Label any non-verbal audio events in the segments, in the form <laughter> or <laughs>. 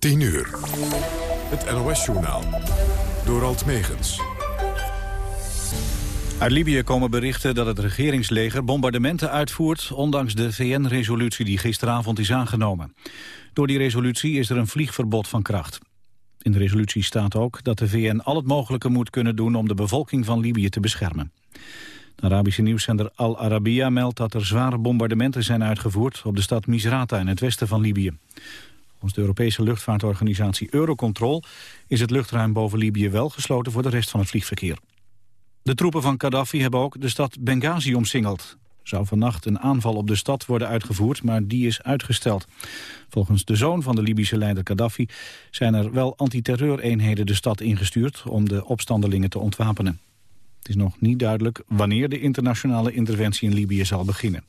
10 uur. Het NOS-journaal. Door Alt Megens. Uit Libië komen berichten dat het regeringsleger bombardementen uitvoert... ondanks de VN-resolutie die gisteravond is aangenomen. Door die resolutie is er een vliegverbod van kracht. In de resolutie staat ook dat de VN al het mogelijke moet kunnen doen... om de bevolking van Libië te beschermen. De Arabische nieuwszender Al Arabiya meldt dat er zware bombardementen zijn uitgevoerd... op de stad Misrata in het westen van Libië. Volgens de Europese luchtvaartorganisatie Eurocontrol... is het luchtruim boven Libië wel gesloten voor de rest van het vliegverkeer. De troepen van Gaddafi hebben ook de stad Benghazi omsingeld. Zou vannacht een aanval op de stad worden uitgevoerd, maar die is uitgesteld. Volgens de zoon van de Libische leider Gaddafi zijn er wel antiterreureenheden de stad ingestuurd om de opstandelingen te ontwapenen. Het is nog niet duidelijk wanneer de internationale interventie in Libië zal beginnen.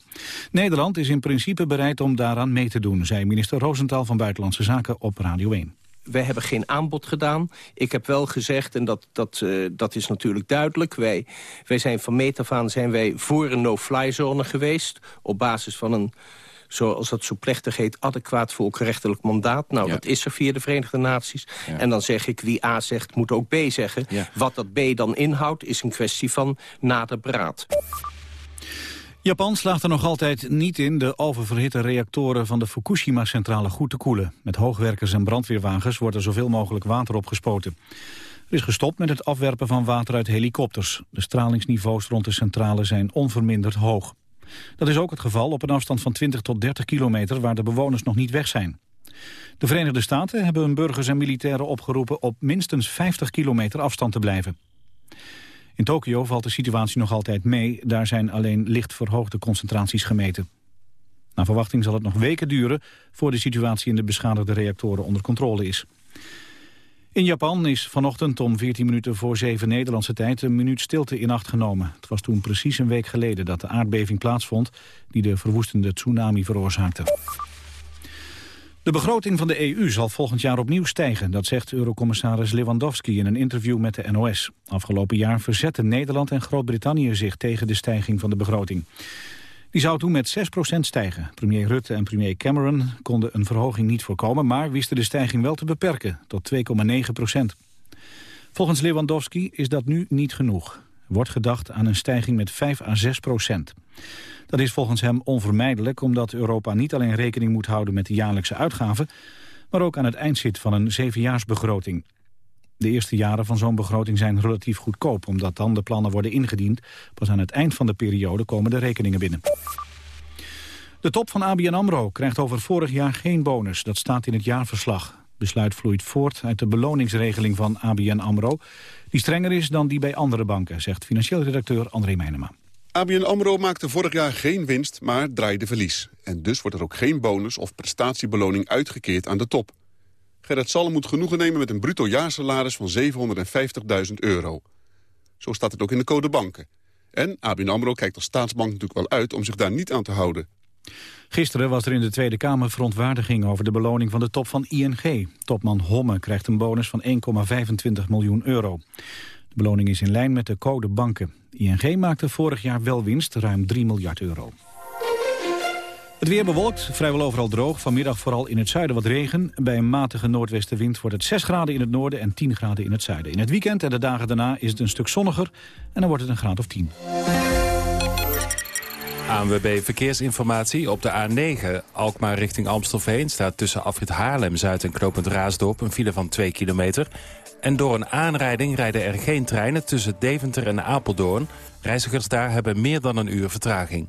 Nederland is in principe bereid om daaraan mee te doen, zei minister Rosenthal van Buitenlandse Zaken op Radio 1 wij hebben geen aanbod gedaan. Ik heb wel gezegd, en dat, dat, uh, dat is natuurlijk duidelijk... Wij, wij zijn van meet af aan zijn wij voor een no-fly zone geweest... op basis van een zoals dat zo plechtig heet, adequaat volkenrechtelijk mandaat. Nou, dat is er via de Verenigde Naties. En dan zeg ik, wie A zegt, moet ook B zeggen. Wat dat B dan inhoudt, is een kwestie van nader beraad. Japan slaagt er nog altijd niet in de oververhitte reactoren van de Fukushima-centrale goed te koelen. Met hoogwerkers en brandweerwagens wordt er zoveel mogelijk water opgespoten. Er is gestopt met het afwerpen van water uit helikopters. De stralingsniveaus rond de centrale zijn onverminderd hoog. Dat is ook het geval op een afstand van 20 tot 30 kilometer waar de bewoners nog niet weg zijn. De Verenigde Staten hebben hun burgers en militairen opgeroepen op minstens 50 kilometer afstand te blijven. In Tokio valt de situatie nog altijd mee. Daar zijn alleen licht verhoogde concentraties gemeten. Naar verwachting zal het nog weken duren... voor de situatie in de beschadigde reactoren onder controle is. In Japan is vanochtend om 14 minuten voor 7 Nederlandse tijd... een minuut stilte in acht genomen. Het was toen precies een week geleden dat de aardbeving plaatsvond... die de verwoestende tsunami veroorzaakte. De begroting van de EU zal volgend jaar opnieuw stijgen. Dat zegt eurocommissaris Lewandowski in een interview met de NOS. Afgelopen jaar verzetten Nederland en Groot-Brittannië zich tegen de stijging van de begroting. Die zou toen met 6% stijgen. Premier Rutte en premier Cameron konden een verhoging niet voorkomen... maar wisten de stijging wel te beperken, tot 2,9%. Volgens Lewandowski is dat nu niet genoeg. Wordt gedacht aan een stijging met 5 à 6 procent. Dat is volgens hem onvermijdelijk omdat Europa niet alleen rekening moet houden met de jaarlijkse uitgaven, maar ook aan het eindzit van een zevenjaarsbegroting. De eerste jaren van zo'n begroting zijn relatief goedkoop, omdat dan de plannen worden ingediend. Pas aan het eind van de periode komen de rekeningen binnen. De top van ABN AMRO krijgt over vorig jaar geen bonus. Dat staat in het jaarverslag. Besluit vloeit voort uit de beloningsregeling van ABN AMRO... die strenger is dan die bij andere banken, zegt financieel redacteur André Meijnema. ABN AMRO maakte vorig jaar geen winst, maar draaide verlies. En dus wordt er ook geen bonus of prestatiebeloning uitgekeerd aan de top. Gerrit Salm moet genoegen nemen met een bruto jaarsalaris van 750.000 euro. Zo staat het ook in de code banken. En ABN AMRO kijkt als staatsbank natuurlijk wel uit om zich daar niet aan te houden. Gisteren was er in de Tweede Kamer verontwaardiging over de beloning van de top van ING. Topman Homme krijgt een bonus van 1,25 miljoen euro. De beloning is in lijn met de code banken. ING maakte vorig jaar wel winst, ruim 3 miljard euro. Het weer bewolkt, vrijwel overal droog. Vanmiddag vooral in het zuiden wat regen. Bij een matige noordwestenwind wordt het 6 graden in het noorden en 10 graden in het zuiden. In het weekend en de dagen daarna is het een stuk zonniger en dan wordt het een graad of 10. ANWB Verkeersinformatie. Op de A9 Alkmaar richting Amstelveen staat tussen afrit Haarlem-Zuid en Knopend Raasdorp een file van 2 kilometer. En door een aanrijding rijden er geen treinen tussen Deventer en Apeldoorn. Reizigers daar hebben meer dan een uur vertraging.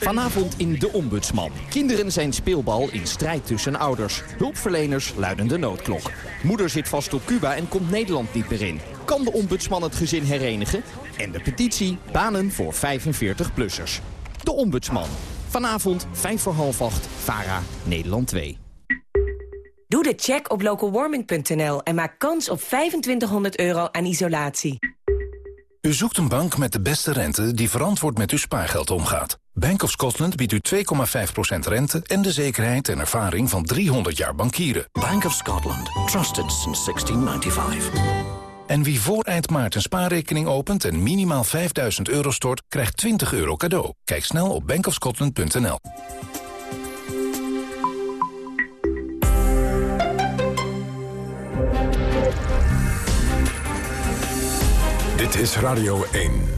Vanavond in De Ombudsman. Kinderen zijn speelbal in strijd tussen ouders. Hulpverleners luiden de noodklok. Moeder zit vast op Cuba en komt Nederland niet meer in. Kan de ombudsman het gezin herenigen? En de petitie Banen voor 45-plussers. De Ombudsman. Vanavond 5 voor half 8, VARA, Nederland 2. Doe de check op localwarming.nl en maak kans op 2500 euro aan isolatie. U zoekt een bank met de beste rente die verantwoord met uw spaargeld omgaat. Bank of Scotland biedt u 2,5% rente en de zekerheid en ervaring van 300 jaar bankieren. Bank of Scotland. Trusted since 1695. En wie voor eind maart een spaarrekening opent en minimaal 5000 euro stort, krijgt 20 euro cadeau. Kijk snel op bankofscotland.nl. Dit is Radio 1.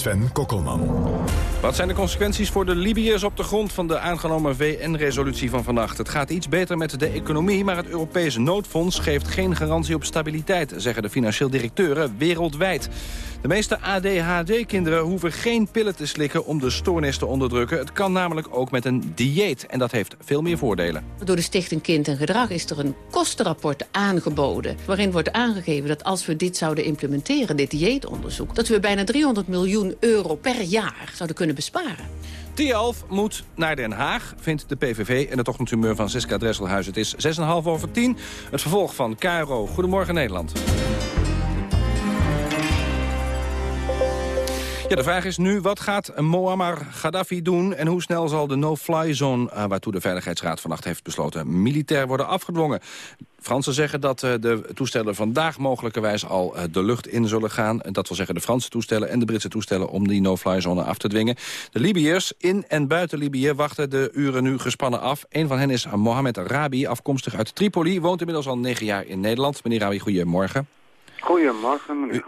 Sven Kokkelman. Wat zijn de consequenties voor de Libiërs op de grond van de aangenomen VN-resolutie van vannacht? Het gaat iets beter met de economie, maar het Europese noodfonds geeft geen garantie op stabiliteit, zeggen de financieel directeuren wereldwijd. De meeste ADHD-kinderen hoeven geen pillen te slikken om de stoornis te onderdrukken. Het kan namelijk ook met een dieet en dat heeft veel meer voordelen. Door de Stichting Kind en Gedrag is er een kostenrapport aangeboden... waarin wordt aangegeven dat als we dit zouden implementeren, dit dieetonderzoek... dat we bijna 300 miljoen euro per jaar zouden kunnen besparen. T11 moet naar Den Haag, vindt de PVV. En het ochtendhumeur van Siska Dresselhuis. Het is 6,5 over 10. Het vervolg van KRO. Goedemorgen Nederland. Ja, de vraag is nu, wat gaat Muammar Gaddafi doen... en hoe snel zal de no-fly zone, uh, waartoe de Veiligheidsraad vannacht heeft besloten... militair worden afgedwongen? Fransen zeggen dat uh, de toestellen vandaag mogelijkerwijs al uh, de lucht in zullen gaan. Dat wil zeggen de Franse toestellen en de Britse toestellen... om die no-fly zone af te dwingen. De Libiërs in en buiten Libië wachten de uren nu gespannen af. Een van hen is Mohamed Rabi, afkomstig uit Tripoli. Woont inmiddels al negen jaar in Nederland. Meneer Rabi, goedemorgen. Goedemorgen, meneer.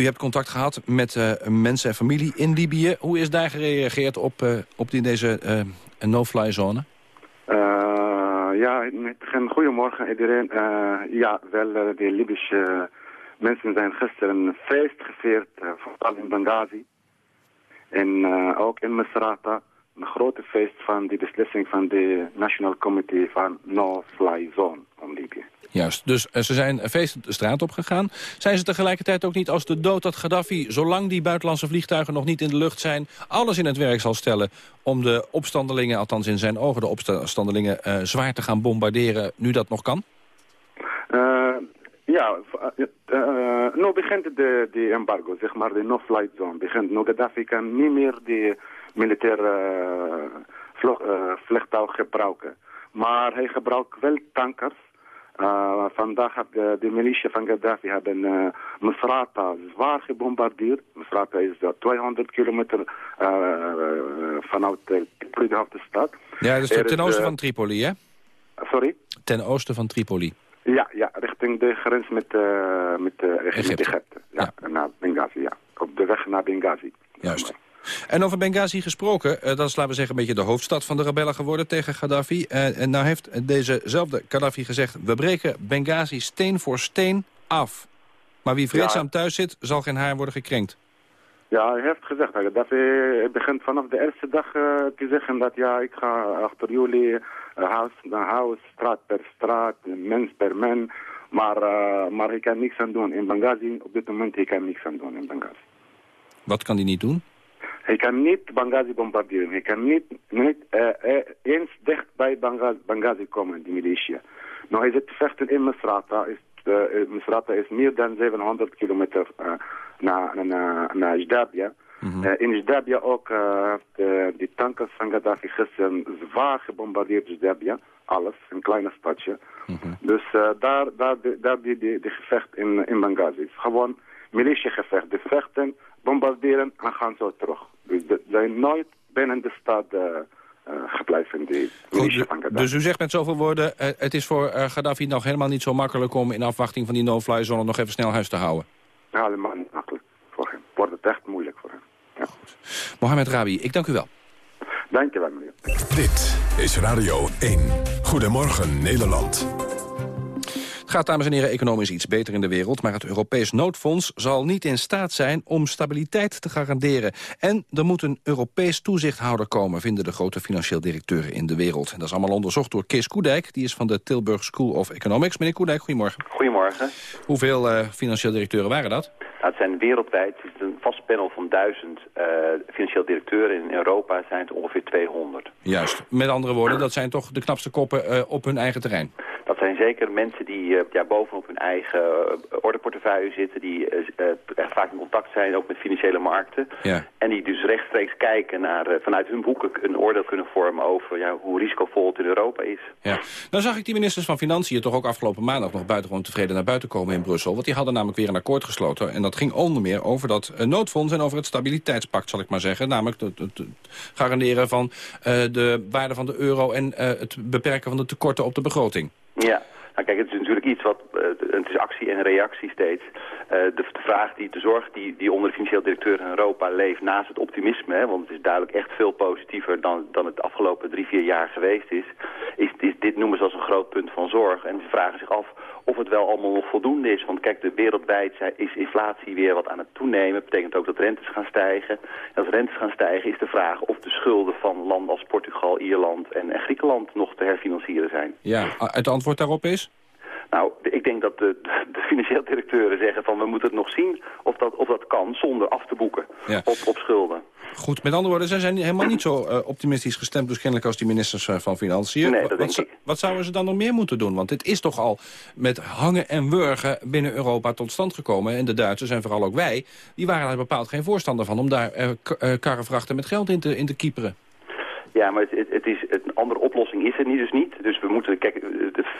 U hebt contact gehad met uh, mensen en familie in Libië. Hoe is daar gereageerd op, uh, op die, deze uh, no-fly zone? ja, goedemorgen iedereen. ja, wel, de Libische mensen zijn gisteren feest gevierd, vooral in Benghazi. En ook in Misrata, een grote feest van de beslissing van de National Committee van No-Fly Zone om Libië. Juist, dus ze zijn feest de straat op gegaan. Zijn ze tegelijkertijd ook niet als de dood dat Gaddafi... zolang die buitenlandse vliegtuigen nog niet in de lucht zijn... alles in het werk zal stellen om de opstandelingen... althans in zijn ogen de opstandelingen uh, zwaar te gaan bombarderen... nu dat nog kan? Uh, ja, uh, nu begint de, de embargo, zeg maar, de no-flight zone. Begint. Nu Gaddafi kan niet meer de militaire vliegtuig gebruiken. Maar hij gebruikt wel tankers... Uh, vandaag heb de, militia van Gaddafi hebben uh, Misrata zwaar gebombardeerd. Misrata is 200 kilometer uh, vanuit de hoofdstad. Ja, dus ten is, oosten van Tripoli, hè? Sorry? Ten oosten van Tripoli. Ja, ja richting de grens met, met, Egypte. met Egypte. Ja, ja, naar Benghazi, ja. Op de weg naar Benghazi. Juist. En over Benghazi gesproken, uh, dat is laten we zeggen een beetje de hoofdstad van de rebellen geworden tegen Gaddafi. Uh, en nou heeft dezezelfde Gaddafi gezegd, we breken Benghazi steen voor steen af. Maar wie vreedzaam ja. thuis zit, zal geen haar worden gekrenkt. Ja, hij heeft gezegd, Gaddafi begint vanaf de eerste dag uh, te zeggen dat ja, ik ga achter jullie huis naar huis, straat per straat, mens per mens. Maar, maar hij kan niks aan doen in Benghazi. Op dit moment hij kan niks aan doen in Benghazi. Wat kan hij niet doen? Hij kan niet Benghazi bombarderen. Hij kan niet, niet uh, uh, eens dicht bij Benghazi, Benghazi komen, die militia. Nou, hij zit vechten in Misrata. Is, uh, Misrata is meer dan 700 kilometer naar, naar, naar Jdabia. Mm -hmm. in Jdabia ook de, die tankers van Gaddafi gisteren zwaar gebombardeerd Jdabia. Alles, een kleine stadje. Mm -hmm. Dus daar, daar, daar die, die, die gevecht in, in Benghazi. Gewoon militiegevecht. De vechten, bombarderen en gaan zo terug. Dus ze zijn nooit binnen de stad uh, uh, gebleven. Die Goed, van dus u zegt met zoveel woorden, uh, het is voor Gaddafi nog helemaal niet zo makkelijk om in afwachting van die no-fly zone nog even snel huis te houden? Ja, helemaal niet makkelijk voor hem. Wordt het echt moeilijk voor hem. Ja. Goed. Mohamed Rabi, ik dank u wel. Dank je wel, meneer. Dit is Radio 1. Goedemorgen Nederland. Gaat, dames en heren, economisch iets beter in de wereld... maar het Europees noodfonds zal niet in staat zijn om stabiliteit te garanderen. En er moet een Europees toezichthouder komen... vinden de grote financieel directeuren in de wereld. En dat is allemaal onderzocht door Kees Koedijk. Die is van de Tilburg School of Economics. Meneer Koedijk, goedemorgen. Goedemorgen. Hoeveel uh, financieel directeuren waren dat? Nou, het zijn wereldwijd het is een vast panel van duizend uh, financieel directeuren. In Europa zijn het ongeveer 200. Juist. Met andere woorden, dat zijn toch de knapste koppen uh, op hun eigen terrein? Zeker mensen die uh, ja, bovenop hun eigen ordeportefeuille zitten... die echt vaak in contact zijn, ook met financiële markten. Ja. En die dus rechtstreeks kijken naar vanuit hun boeken een oordeel kunnen vormen... over ja, hoe risicovol het in Europa is. Ja. Nou zag ik die ministers van Financiën toch ook afgelopen maandag... nog buitengewoon tevreden naar buiten komen in Brussel. Want die hadden namelijk weer een akkoord gesloten. En dat ging onder meer over dat noodfonds en over het stabiliteitspact, zal ik maar zeggen. Namelijk het, het, het garanderen van uh, de waarde van de euro en uh, het beperken van de tekorten op de begroting. Ja, nou kijk, het is natuurlijk iets wat, uh, het is actie en reactie steeds. De, de, vraag, die, de zorg die, die onder de financieel directeur in Europa leeft naast het optimisme, hè, want het is duidelijk echt veel positiever dan, dan het afgelopen drie, vier jaar geweest is, is, is dit noemen ze als een groot punt van zorg. En ze vragen zich af of het wel allemaal nog voldoende is. Want kijk, de wereldwijd is inflatie weer wat aan het toenemen. Dat betekent ook dat rentes gaan stijgen. En als rentes gaan stijgen is de vraag of de schulden van landen als Portugal, Ierland en, en Griekenland nog te herfinancieren zijn. Ja, het antwoord daarop is? Nou, ik denk dat de, de financieel directeuren zeggen van we moeten het nog zien of dat, of dat kan zonder af te boeken ja. op, op schulden. Goed, met andere woorden, zij zijn helemaal niet zo uh, optimistisch gestemd... dus kennelijk als die ministers uh, van Financiën. Nee, dat wat, denk ik. wat zouden ze dan nog meer moeten doen? Want dit is toch al met hangen en wurgen binnen Europa tot stand gekomen. En de Duitsers en vooral ook wij, die waren daar bepaald geen voorstander van... om daar uh, karrevrachten met geld in te, in te kieperen. Ja, maar het, het, het is, een andere oplossing is er niet, dus niet. Dus we moeten kijk,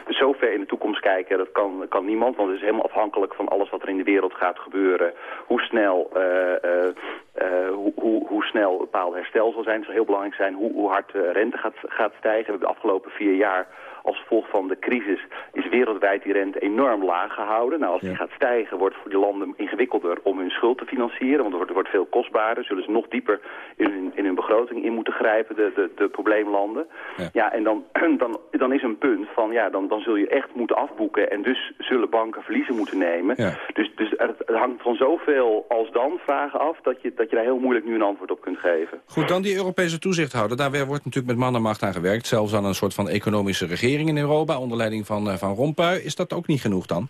zo ver in de toekomst kijken, dat kan, kan niemand. Want het is helemaal afhankelijk van alles wat er in de wereld gaat gebeuren. Hoe snel, uh, uh, hoe, hoe, hoe, snel een bepaald herstel zal zijn. Zal heel belangrijk zijn hoe, hoe hard rente gaat, gaat stijgen. We hebben de afgelopen vier jaar als gevolg van de crisis is wereldwijd die rente enorm laag gehouden. Nou, als die gaat stijgen, wordt het voor die landen ingewikkelder om hun schuld te financieren. Want het wordt, veel kostbaarder. Zullen ze nog dieper in hun, in hun begroting in moeten grijpen, de, de, de probleemlanden. Ja, ja en dan, <clears throat> dan, dan is een punt van, ja, dan, dan zul je echt moeten afboeken. En dus zullen banken verliezen moeten nemen. Ja. Dus, dus het, hangt van zoveel als dan vragen af, dat je, dat je daar heel moeilijk nu een antwoord op kunt geven. Goed, dan die Europese toezichthouder. Daar wordt natuurlijk met man en macht aan gewerkt. Zelfs aan een soort van economische regering in Europa onder leiding van, uh, van Rompuy. Is dat ook niet genoeg dan?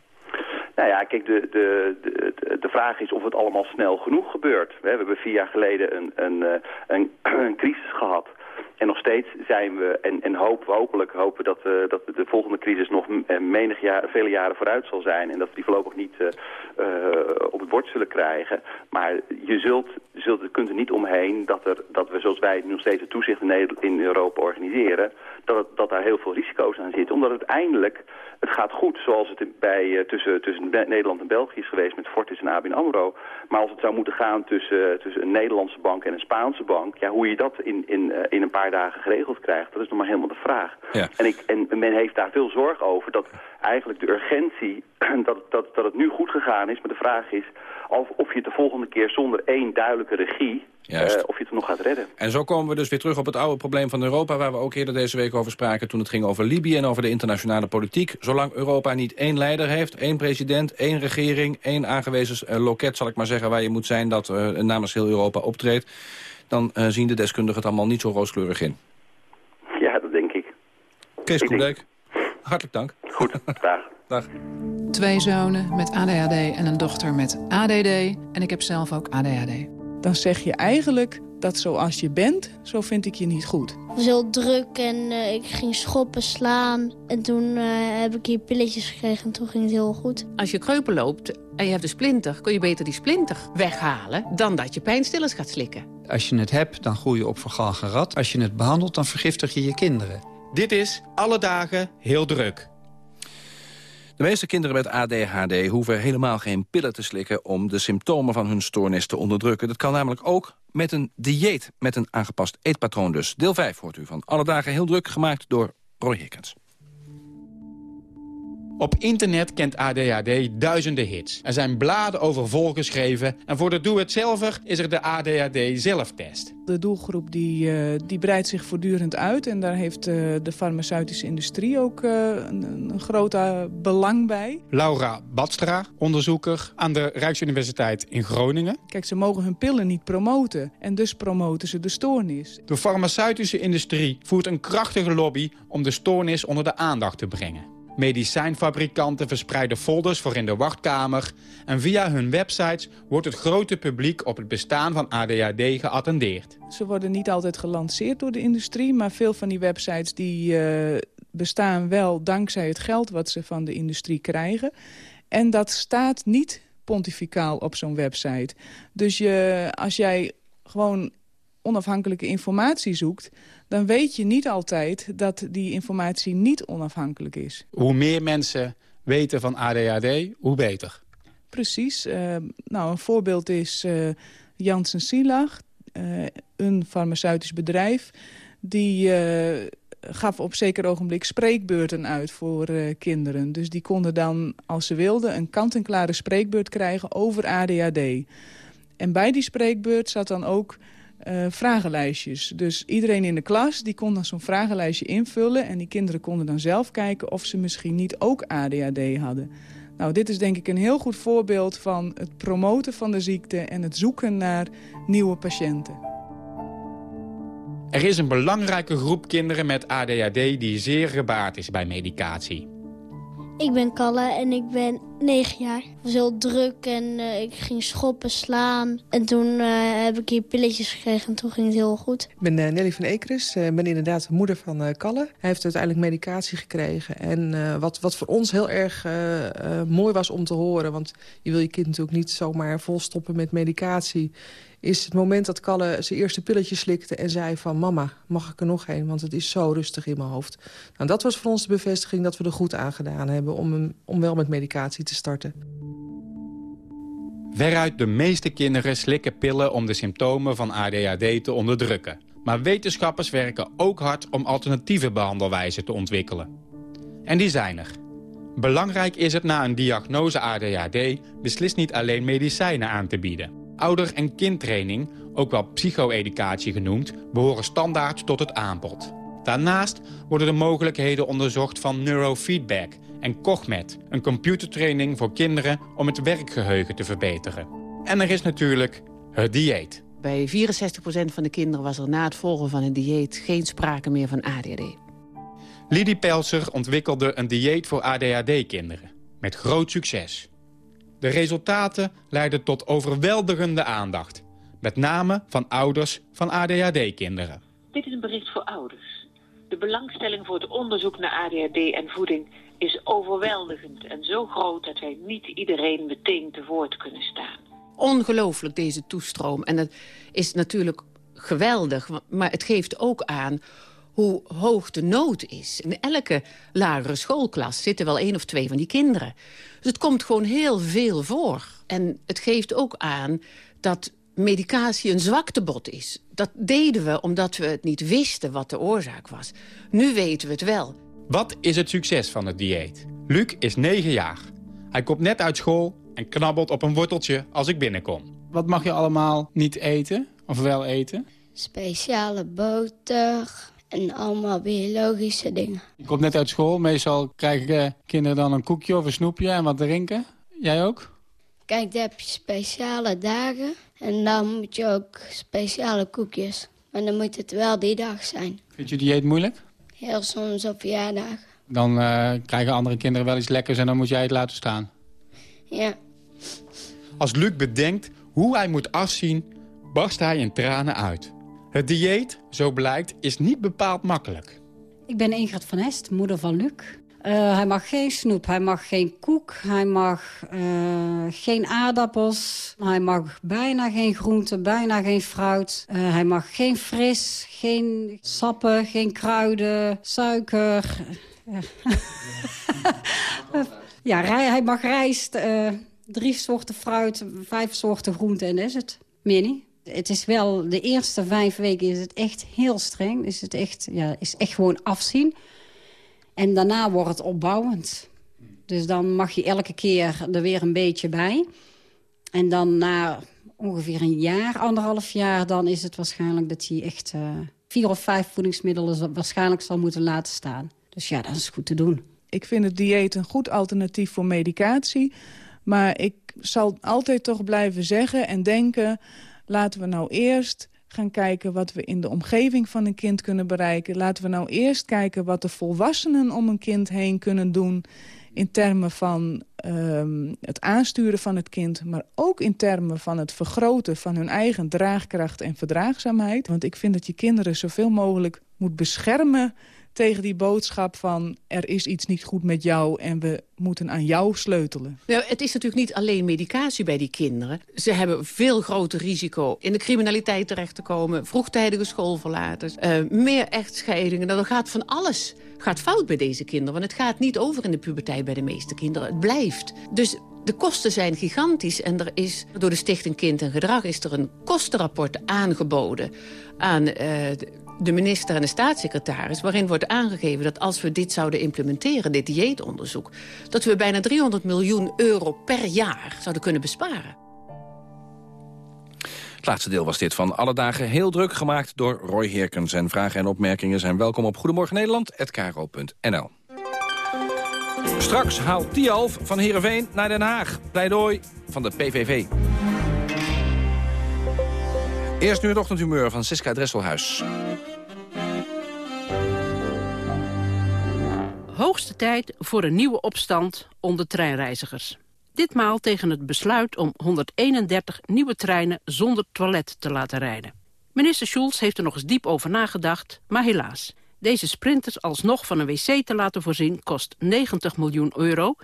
Nou ja, kijk, de, de, de, de vraag is of het allemaal snel genoeg gebeurt. We hebben vier jaar geleden een, een, een, <clears throat> een crisis gehad. En nog steeds zijn we, en, en we hopelijk hopen dat, uh, dat de volgende crisis nog menig jaar, vele jaren vooruit zal zijn. En dat we die voorlopig niet op het bord zullen krijgen. Maar je zult, zult, kunt er niet omheen dat, er, dat we, zoals wij nu nog steeds het toezicht in, in Europa organiseren, dat, het, dat daar heel veel risico's aan zitten. Omdat uiteindelijk, het gaat goed zoals het bij, tussen, tussen Nederland en België is geweest met Fortis en ABN AMRO. Maar als het zou moeten gaan tussen, tussen een Nederlandse bank en een Spaanse bank, ja, hoe je dat in, in, in een paar dagen geregeld krijgt, dat is nog maar helemaal de vraag. Ja. En, ik, en men heeft daar veel zorg over dat eigenlijk de urgentie, <clears throat> dat, dat, dat het nu goed gegaan is, maar de vraag is of, of je het de volgende keer zonder één duidelijke regie, uh, of je het nog gaat redden. En zo komen we dus weer terug op het oude probleem van Europa, waar we ook eerder deze week over spraken toen het ging over Libië en over de internationale politiek. Zolang Europa niet één leider heeft, één president, één regering, één aangewezen uh, loket, zal ik maar zeggen, waar je moet zijn dat uh, namens heel Europa optreedt, dan zien de deskundigen het allemaal niet zo rooskleurig in. Ja, dat denk ik. Kees Koendijk, hartelijk dank. Goed, dag. <laughs> dag. Twee zonen met ADHD en een dochter met ADD. En ik heb zelf ook ADHD. Dan zeg je eigenlijk dat zoals je bent, zo vind ik je niet goed. Het was heel druk en uh, ik ging schoppen, slaan. En toen uh, heb ik hier pilletjes gekregen en toen ging het heel goed. Als je kreupel loopt en je hebt een splinter... kun je beter die splinter weghalen dan dat je pijnstillers gaat slikken. Als je het hebt, dan groei je op vergal gerad. Als je het behandelt, dan vergiftig je je kinderen. Dit is Alle Dagen Heel Druk. De meeste kinderen met ADHD hoeven helemaal geen pillen te slikken... om de symptomen van hun stoornis te onderdrukken. Dat kan namelijk ook met een dieet, met een aangepast eetpatroon dus. Deel 5 hoort u van Alle Dagen Heel Druk, gemaakt door Roy Hickens. Op internet kent ADHD duizenden hits. Er zijn bladen over volgeschreven. En voor de doe-het-zelver is er de ADHD-zelftest. De doelgroep die, uh, die breidt zich voortdurend uit. En daar heeft uh, de farmaceutische industrie ook een, een groot belang bij. Laura Badstra, onderzoeker aan de Rijksuniversiteit in Groningen. Kijk, ze mogen hun pillen niet promoten. En dus promoten ze de stoornis. De farmaceutische industrie voert een krachtige lobby om de stoornis onder de aandacht te brengen. Medicijnfabrikanten verspreiden folders voor in de wachtkamer... en via hun websites wordt het grote publiek op het bestaan van ADHD geattendeerd. Ze worden niet altijd gelanceerd door de industrie... maar veel van die websites die, uh, bestaan wel dankzij het geld wat ze van de industrie krijgen. En dat staat niet pontificaal op zo'n website. Dus je, als jij gewoon onafhankelijke informatie zoekt dan weet je niet altijd dat die informatie niet onafhankelijk is. Hoe meer mensen weten van ADHD, hoe beter. Precies. Uh, nou, een voorbeeld is uh, Janssen Silag, uh, een farmaceutisch bedrijf... die gaf op zeker ogenblik spreekbeurten uit voor kinderen. Dus die konden dan, als ze wilden, een kant-en-klare spreekbeurt krijgen over ADHD. En bij die spreekbeurt zat dan ook uh, vragenlijstjes. Dus iedereen in de klas die kon dan zo'n vragenlijstje invullen... en die kinderen konden dan zelf kijken of ze misschien niet ook ADHD hadden. Nou, dit is denk ik een heel goed voorbeeld van het promoten van de ziekte... en het zoeken naar nieuwe patiënten. Er is een belangrijke groep kinderen met ADHD die zeer gebaat is bij medicatie. Ik ben Kalle en ik ben 9 jaar. Het was heel druk en uh, ik ging schoppen, slaan. En toen uh, heb ik hier pilletjes gekregen en toen ging het heel goed. Ik ben uh, Nelly van Ekeris, Ik ben inderdaad de moeder van Kalle. Hij heeft uiteindelijk medicatie gekregen. En wat, wat voor ons heel erg mooi was om te horen... want je wil je kind natuurlijk niet zomaar volstoppen met medicatie is het moment dat Kalle zijn eerste pilletje slikte... en zei van mama, mag ik er nog een? Want het is zo rustig in mijn hoofd. Nou, dat was voor ons de bevestiging dat we er goed aan gedaan hebben... om, om wel met medicatie te starten. Veruit de meeste kinderen slikken pillen om de symptomen van ADHD te onderdrukken. Maar wetenschappers werken ook hard om alternatieve behandelwijzen te ontwikkelen. En die zijn er. Belangrijk is het na een diagnose ADHD beslist niet alleen medicijnen aan te bieden. Ouder- en kindtraining, ook wel psycho-educatie genoemd, behoren standaard tot het aanbod. Daarnaast worden de mogelijkheden onderzocht van neurofeedback en COGMET, een computertraining voor kinderen om het werkgeheugen te verbeteren. En er is natuurlijk het dieet. Bij 64% van de kinderen was er na het volgen van een dieet geen sprake meer van ADHD. Lidie Pelser ontwikkelde een dieet voor ADHD-kinderen. Met groot succes. De resultaten leiden tot overweldigende aandacht. Met name van ouders van ADHD-kinderen. Dit is een bericht voor ouders. De belangstelling voor het onderzoek naar ADHD en voeding is overweldigend en zo groot dat wij niet iedereen meteen te woord kunnen staan. Ongelooflijk deze toestroom. En het is natuurlijk geweldig, maar het geeft ook aan hoe hoog de nood is. In elke lagere schoolklas zitten wel één of twee van die kinderen. Dus het komt gewoon heel veel voor. En het geeft ook aan dat medicatie een zwaktebod is. Dat deden we omdat we het niet wisten wat de oorzaak was. Nu weten we het wel. Wat is het succes van het dieet? Luc is 9 jaar. Hij komt net uit school en knabbelt op een worteltje als ik binnenkom. Wat mag je allemaal niet eten? Of wel eten? Speciale boter, en allemaal biologische dingen. Je komt net uit school. Meestal krijgen kinderen dan een koekje of een snoepje en wat drinken. Jij ook? Kijk, daar heb je speciale dagen. En dan moet je ook speciale koekjes. Maar dan moet het wel die dag zijn. Vind je dieet moeilijk? Heel soms op verjaardagen. Dan uh, krijgen andere kinderen wel iets lekkers en dan moet jij het laten staan. Ja. Als Luc bedenkt hoe hij moet afzien, barst hij in tranen uit. Het dieet, zo blijkt, is niet bepaald makkelijk. Ik ben Ingrid van Hest, moeder van Luc. Uh, hij mag geen snoep, hij mag geen koek, hij mag uh, geen aardappels. Hij mag bijna geen groente, bijna geen fruit. Uh, hij mag geen fris, geen sappen, geen kruiden, suiker. <laughs> ja, hij mag rijst, drie soorten fruit, vijf soorten groente en is het. Meer niet het is wel, de eerste vijf weken is het echt heel streng. Is het echt, ja, is echt gewoon afzien. En daarna wordt het opbouwend. Dus dan mag je elke keer er weer een beetje bij. En dan na ongeveer een jaar, anderhalf jaar... dan is het waarschijnlijk dat hij echt uh, vier of vijf voedingsmiddelen... waarschijnlijk zal moeten laten staan. Dus ja, dat is goed te doen. Ik vind het dieet een goed alternatief voor medicatie. Maar ik zal altijd toch blijven zeggen en denken... laten we nou eerst gaan kijken wat we in de omgeving van een kind kunnen bereiken. Laten we nou eerst kijken wat de volwassenen om een kind heen kunnen doen in termen van um, het aansturen van het kind... maar ook in termen van het vergroten van hun eigen draagkracht en verdraagzaamheid. Want ik vind dat je kinderen zoveel mogelijk moet beschermen tegen die boodschap van... er is iets niet goed met jou en we moeten aan jou sleutelen. Nou, het is natuurlijk niet alleen medicatie bij die kinderen. Ze hebben veel groter risico in de criminaliteit terecht te komen... vroegtijdige schoolverlaters, uh, meer echtscheidingen. Dat gaat van alles gaat fout bij deze kinderen. Want het gaat niet over in de puberteit bij de meeste kinderen. Het blijft. Dus de kosten zijn gigantisch en er is door de Stichting Kind en Gedrag... is er een kostenrapport aangeboden aan uh, de minister en de staatssecretaris... waarin wordt aangegeven dat als we dit zouden implementeren, dit dieetonderzoek... dat we bijna 300 miljoen euro per jaar zouden kunnen besparen. Het laatste deel was dit van Alle Dagen heel druk gemaakt door Roy Heerkens. En vragen en opmerkingen zijn welkom op Goedemorgen Nederland@kro.nl. Straks haalt Tialf van Heerenveen naar Den Haag. Pleidooi van de PVV. Eerst nu het ochtendhumeur van Siska Dresselhuis. Hoogste tijd voor een nieuwe opstand onder treinreizigers. Ditmaal tegen het besluit om 131 nieuwe treinen zonder toilet te laten rijden. Minister Schulz heeft er nog eens diep over nagedacht, maar helaas. Deze sprinters alsnog van een wc te laten voorzien kost 90 miljoen euro...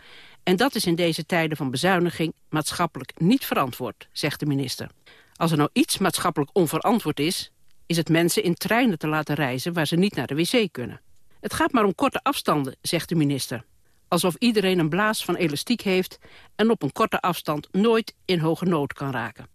en dat is in deze tijden van bezuiniging maatschappelijk niet verantwoord, zegt de minister. Als er nou iets maatschappelijk onverantwoord is... is het mensen in treinen te laten reizen waar ze niet naar de wc kunnen. Het gaat maar om korte afstanden, zegt de minister. Alsof iedereen een blaas van elastiek heeft... en op een korte afstand nooit in hoge nood kan raken.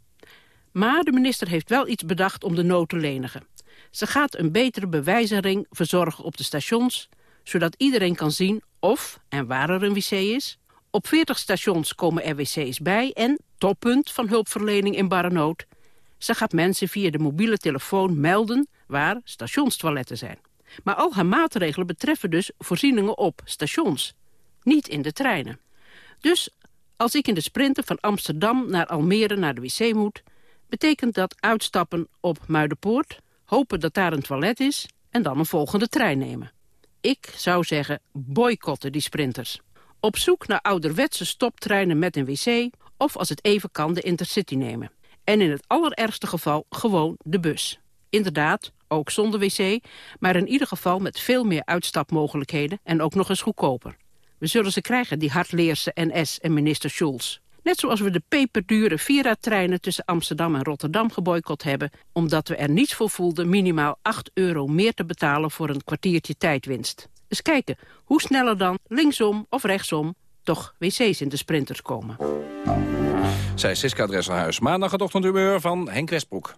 Maar de minister heeft wel iets bedacht om de nood te lenigen. Ze gaat een betere bewijzering verzorgen op de stations... zodat iedereen kan zien of en waar er een wc is. Op 40 stations komen er wc's bij en, toppunt van hulpverlening in barre nood... ze gaat mensen via de mobiele telefoon melden waar stationstoiletten zijn. Maar al haar maatregelen betreffen dus voorzieningen op stations niet in de treinen. Dus als ik in de sprinter van Amsterdam naar Almere naar de wc moet... betekent dat uitstappen op Muidenpoort, hopen dat daar een toilet is... en dan een volgende trein nemen. Ik zou zeggen boycotten die sprinters. Op zoek naar ouderwetse stoptreinen met een wc... of als het even kan de Intercity nemen. En in het allerergste geval gewoon de bus. Inderdaad, ook zonder wc, maar in ieder geval met veel meer uitstapmogelijkheden... en ook nog eens goedkoper. We zullen ze krijgen, die hardleerse NS en minister Schulz. Net zoals we de peperdure Vira-treinen tussen Amsterdam en Rotterdam geboycott hebben... omdat we er niets voor voelden minimaal 8 euro meer te betalen voor een kwartiertje tijdwinst. Dus kijken hoe sneller dan, linksom of rechtsom, toch wc's in de sprinters komen. Zij Siska Dresselhuis. Maandag het van Henk Westbroek.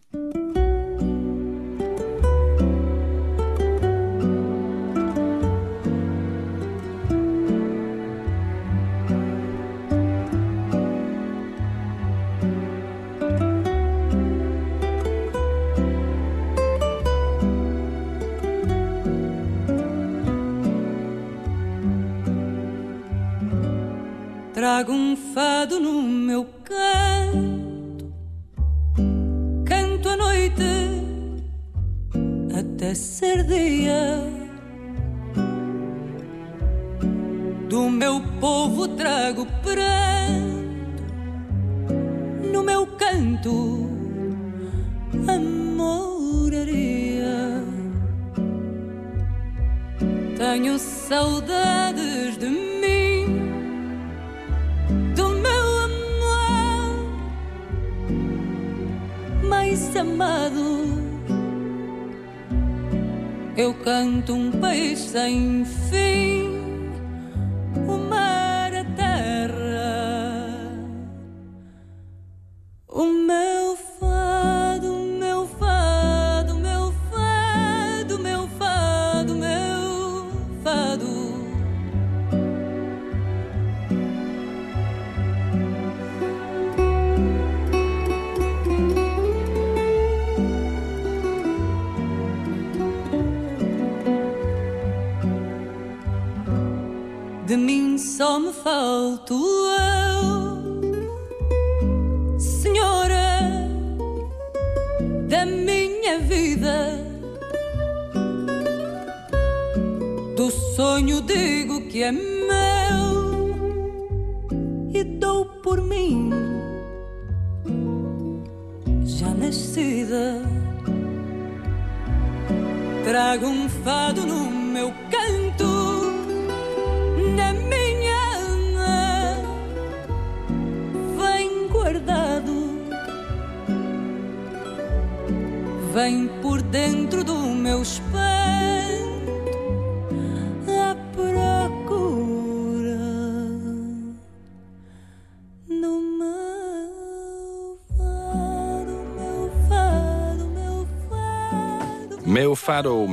Trago um fado no meu canto, canto a noite até ser dia. Do meu povo trago pranto, no meu canto amoraria. Tenho saudades de mim mais amado. Eu canto um país sem fim, só me falto eu, Senhora da minha vida. Do sonho digo que é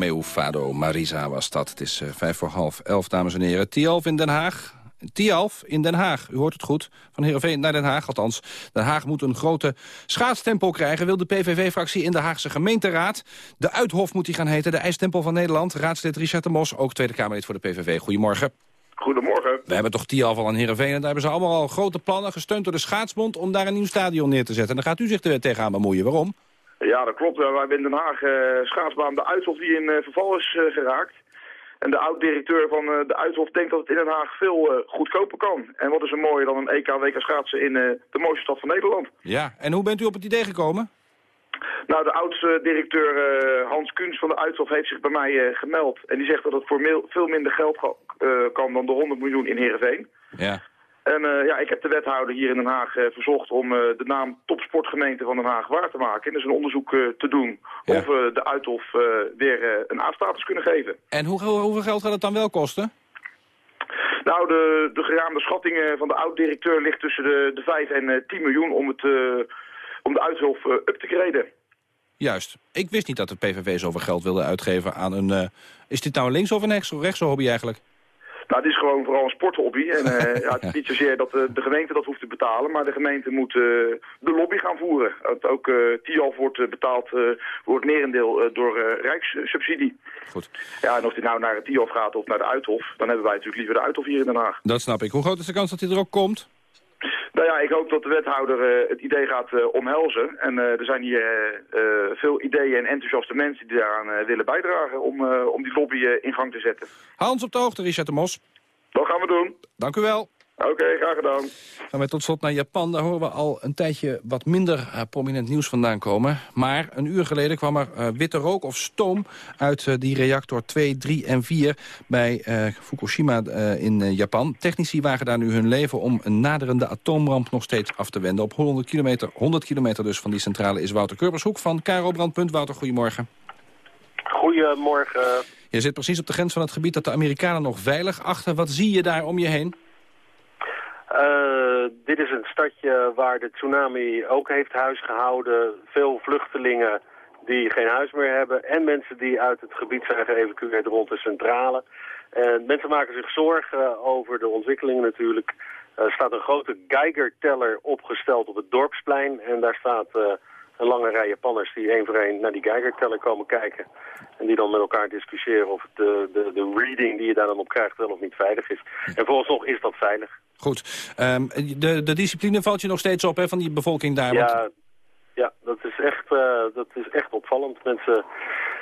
meu fado. Marisa was dat. Het is eh, vijf voor half elf, dames en heren. Tialf in Den Haag. Tialf in Den Haag. U hoort het goed. Van Heerenveen naar Den Haag. Althans, Den Haag moet een grote schaatstempel krijgen... wil de PVV-fractie in de Haagse gemeenteraad. De Uithof moet die gaan heten. De ijstempel van Nederland. Raadslid Richard de Mos, ook Tweede Kamerlid voor de PVV. Goedemorgen. Goedemorgen. We hebben toch Tialf al aan Heerenveen. En daar hebben ze allemaal al grote plannen, gesteund door de Schaatsbond... om daar een nieuw stadion neer te zetten. En dan gaat u zich er tegenaan bemoeien. Waarom? Ja, dat klopt. Wij hebben in Den Haag eh, schaatsbaan de Uithof die in eh, verval is eh, geraakt. En de oud-directeur van eh, de Uithof denkt dat het in Den Haag veel eh, goedkoper kan. En wat is er mooier dan een EK-WK schaatsen in eh, de mooiste stad van Nederland. Ja, en hoe bent u op het idee gekomen? Nou, de oud-directeur eh, Hans Kunz van de Uithof heeft zich bij mij eh, gemeld. En die zegt dat het voor veel minder geld eh, kan dan de 100 miljoen in Heerenveen. Ja. En eh, ja, ik heb de wethouder hier in Den Haag eh, verzocht om eh, de naam topsportgemeente van Den Haag waar te maken. En dus een onderzoek te doen of we de Uithof weer een A-status kunnen geven. En hoe, hoeveel geld gaat het dan wel kosten? Nou, de, de geraamde schatting van de oud-directeur ligt tussen de, de 5 en eh, 10 miljoen om, het, om de Uithof up te graden. Juist. Ik wist niet dat de PVV zoveel geld wilde uitgeven aan een... is dit nou een links- of een rechts- rechtse hobby eigenlijk? Nou, het is gewoon vooral een sporthobby. En eh, <laughs> ja, het is niet zozeer dat eh, de gemeente dat hoeft te betalen, maar de gemeente moet eh, de lobby gaan voeren. Dat ook eh TIAF wordt betaald voor het merendeel door rijkssubsidie. Goed. Ja, en of dit nou naar het TIAF gaat of naar de Uithof, dan hebben wij natuurlijk liever de Uithof hier in Den Haag. Dat snap ik. Hoe groot is de kans dat hij er ook komt? Nou ja, ik hoop dat de wethouder eh, het idee gaat eh, omhelzen. En eh, er zijn hier veel ideeën en enthousiaste mensen die daaraan willen bijdragen om, om die lobby in gang te zetten. Hans op de hoogte, Richard de Mos. Dat gaan we doen. Dank u wel. Oké, graag gedaan. Gaan wij tot slot naar Japan. Daar horen we al een tijdje wat minder eh, prominent nieuws vandaan komen. Maar een uur geleden kwam er eh, witte rook of stoom uit eh, die reactor 2, 3 en 4 bij eh, Fukushima eh, in Japan. Technici wagen daar nu hun leven om een naderende atoomramp nog steeds af te wenden. Op 100 kilometer, 100 kilometer dus van die centrale is Wouter Kurbershoek van Karo Brandpunt. Wouter, goedemorgen. Goedemorgen. Je zit precies op de grens van het gebied dat de Amerikanen nog veilig achter. Wat zie je daar om je heen? Eh, dit is een stadje waar de tsunami ook heeft huisgehouden. Veel vluchtelingen die geen huis meer hebben. En mensen die uit het gebied zijn geëvacueerd rond de centrale. En mensen maken zich zorgen over de ontwikkelingen natuurlijk. Er staat een grote Geiger-teller opgesteld op het dorpsplein. En daar staat eh, een lange rij Japanners die één voor één naar die Geiger-teller komen kijken. En die dan met elkaar discussiëren of de, de, de reading die je daar dan op krijgt wel of niet veilig is. En vooralsnog is dat veilig. Goed. Ehm, de, de discipline valt je nog steeds op hè, van die bevolking daar. want- Ja, ja dat, is echt, eh, dat is echt opvallend. Mensen,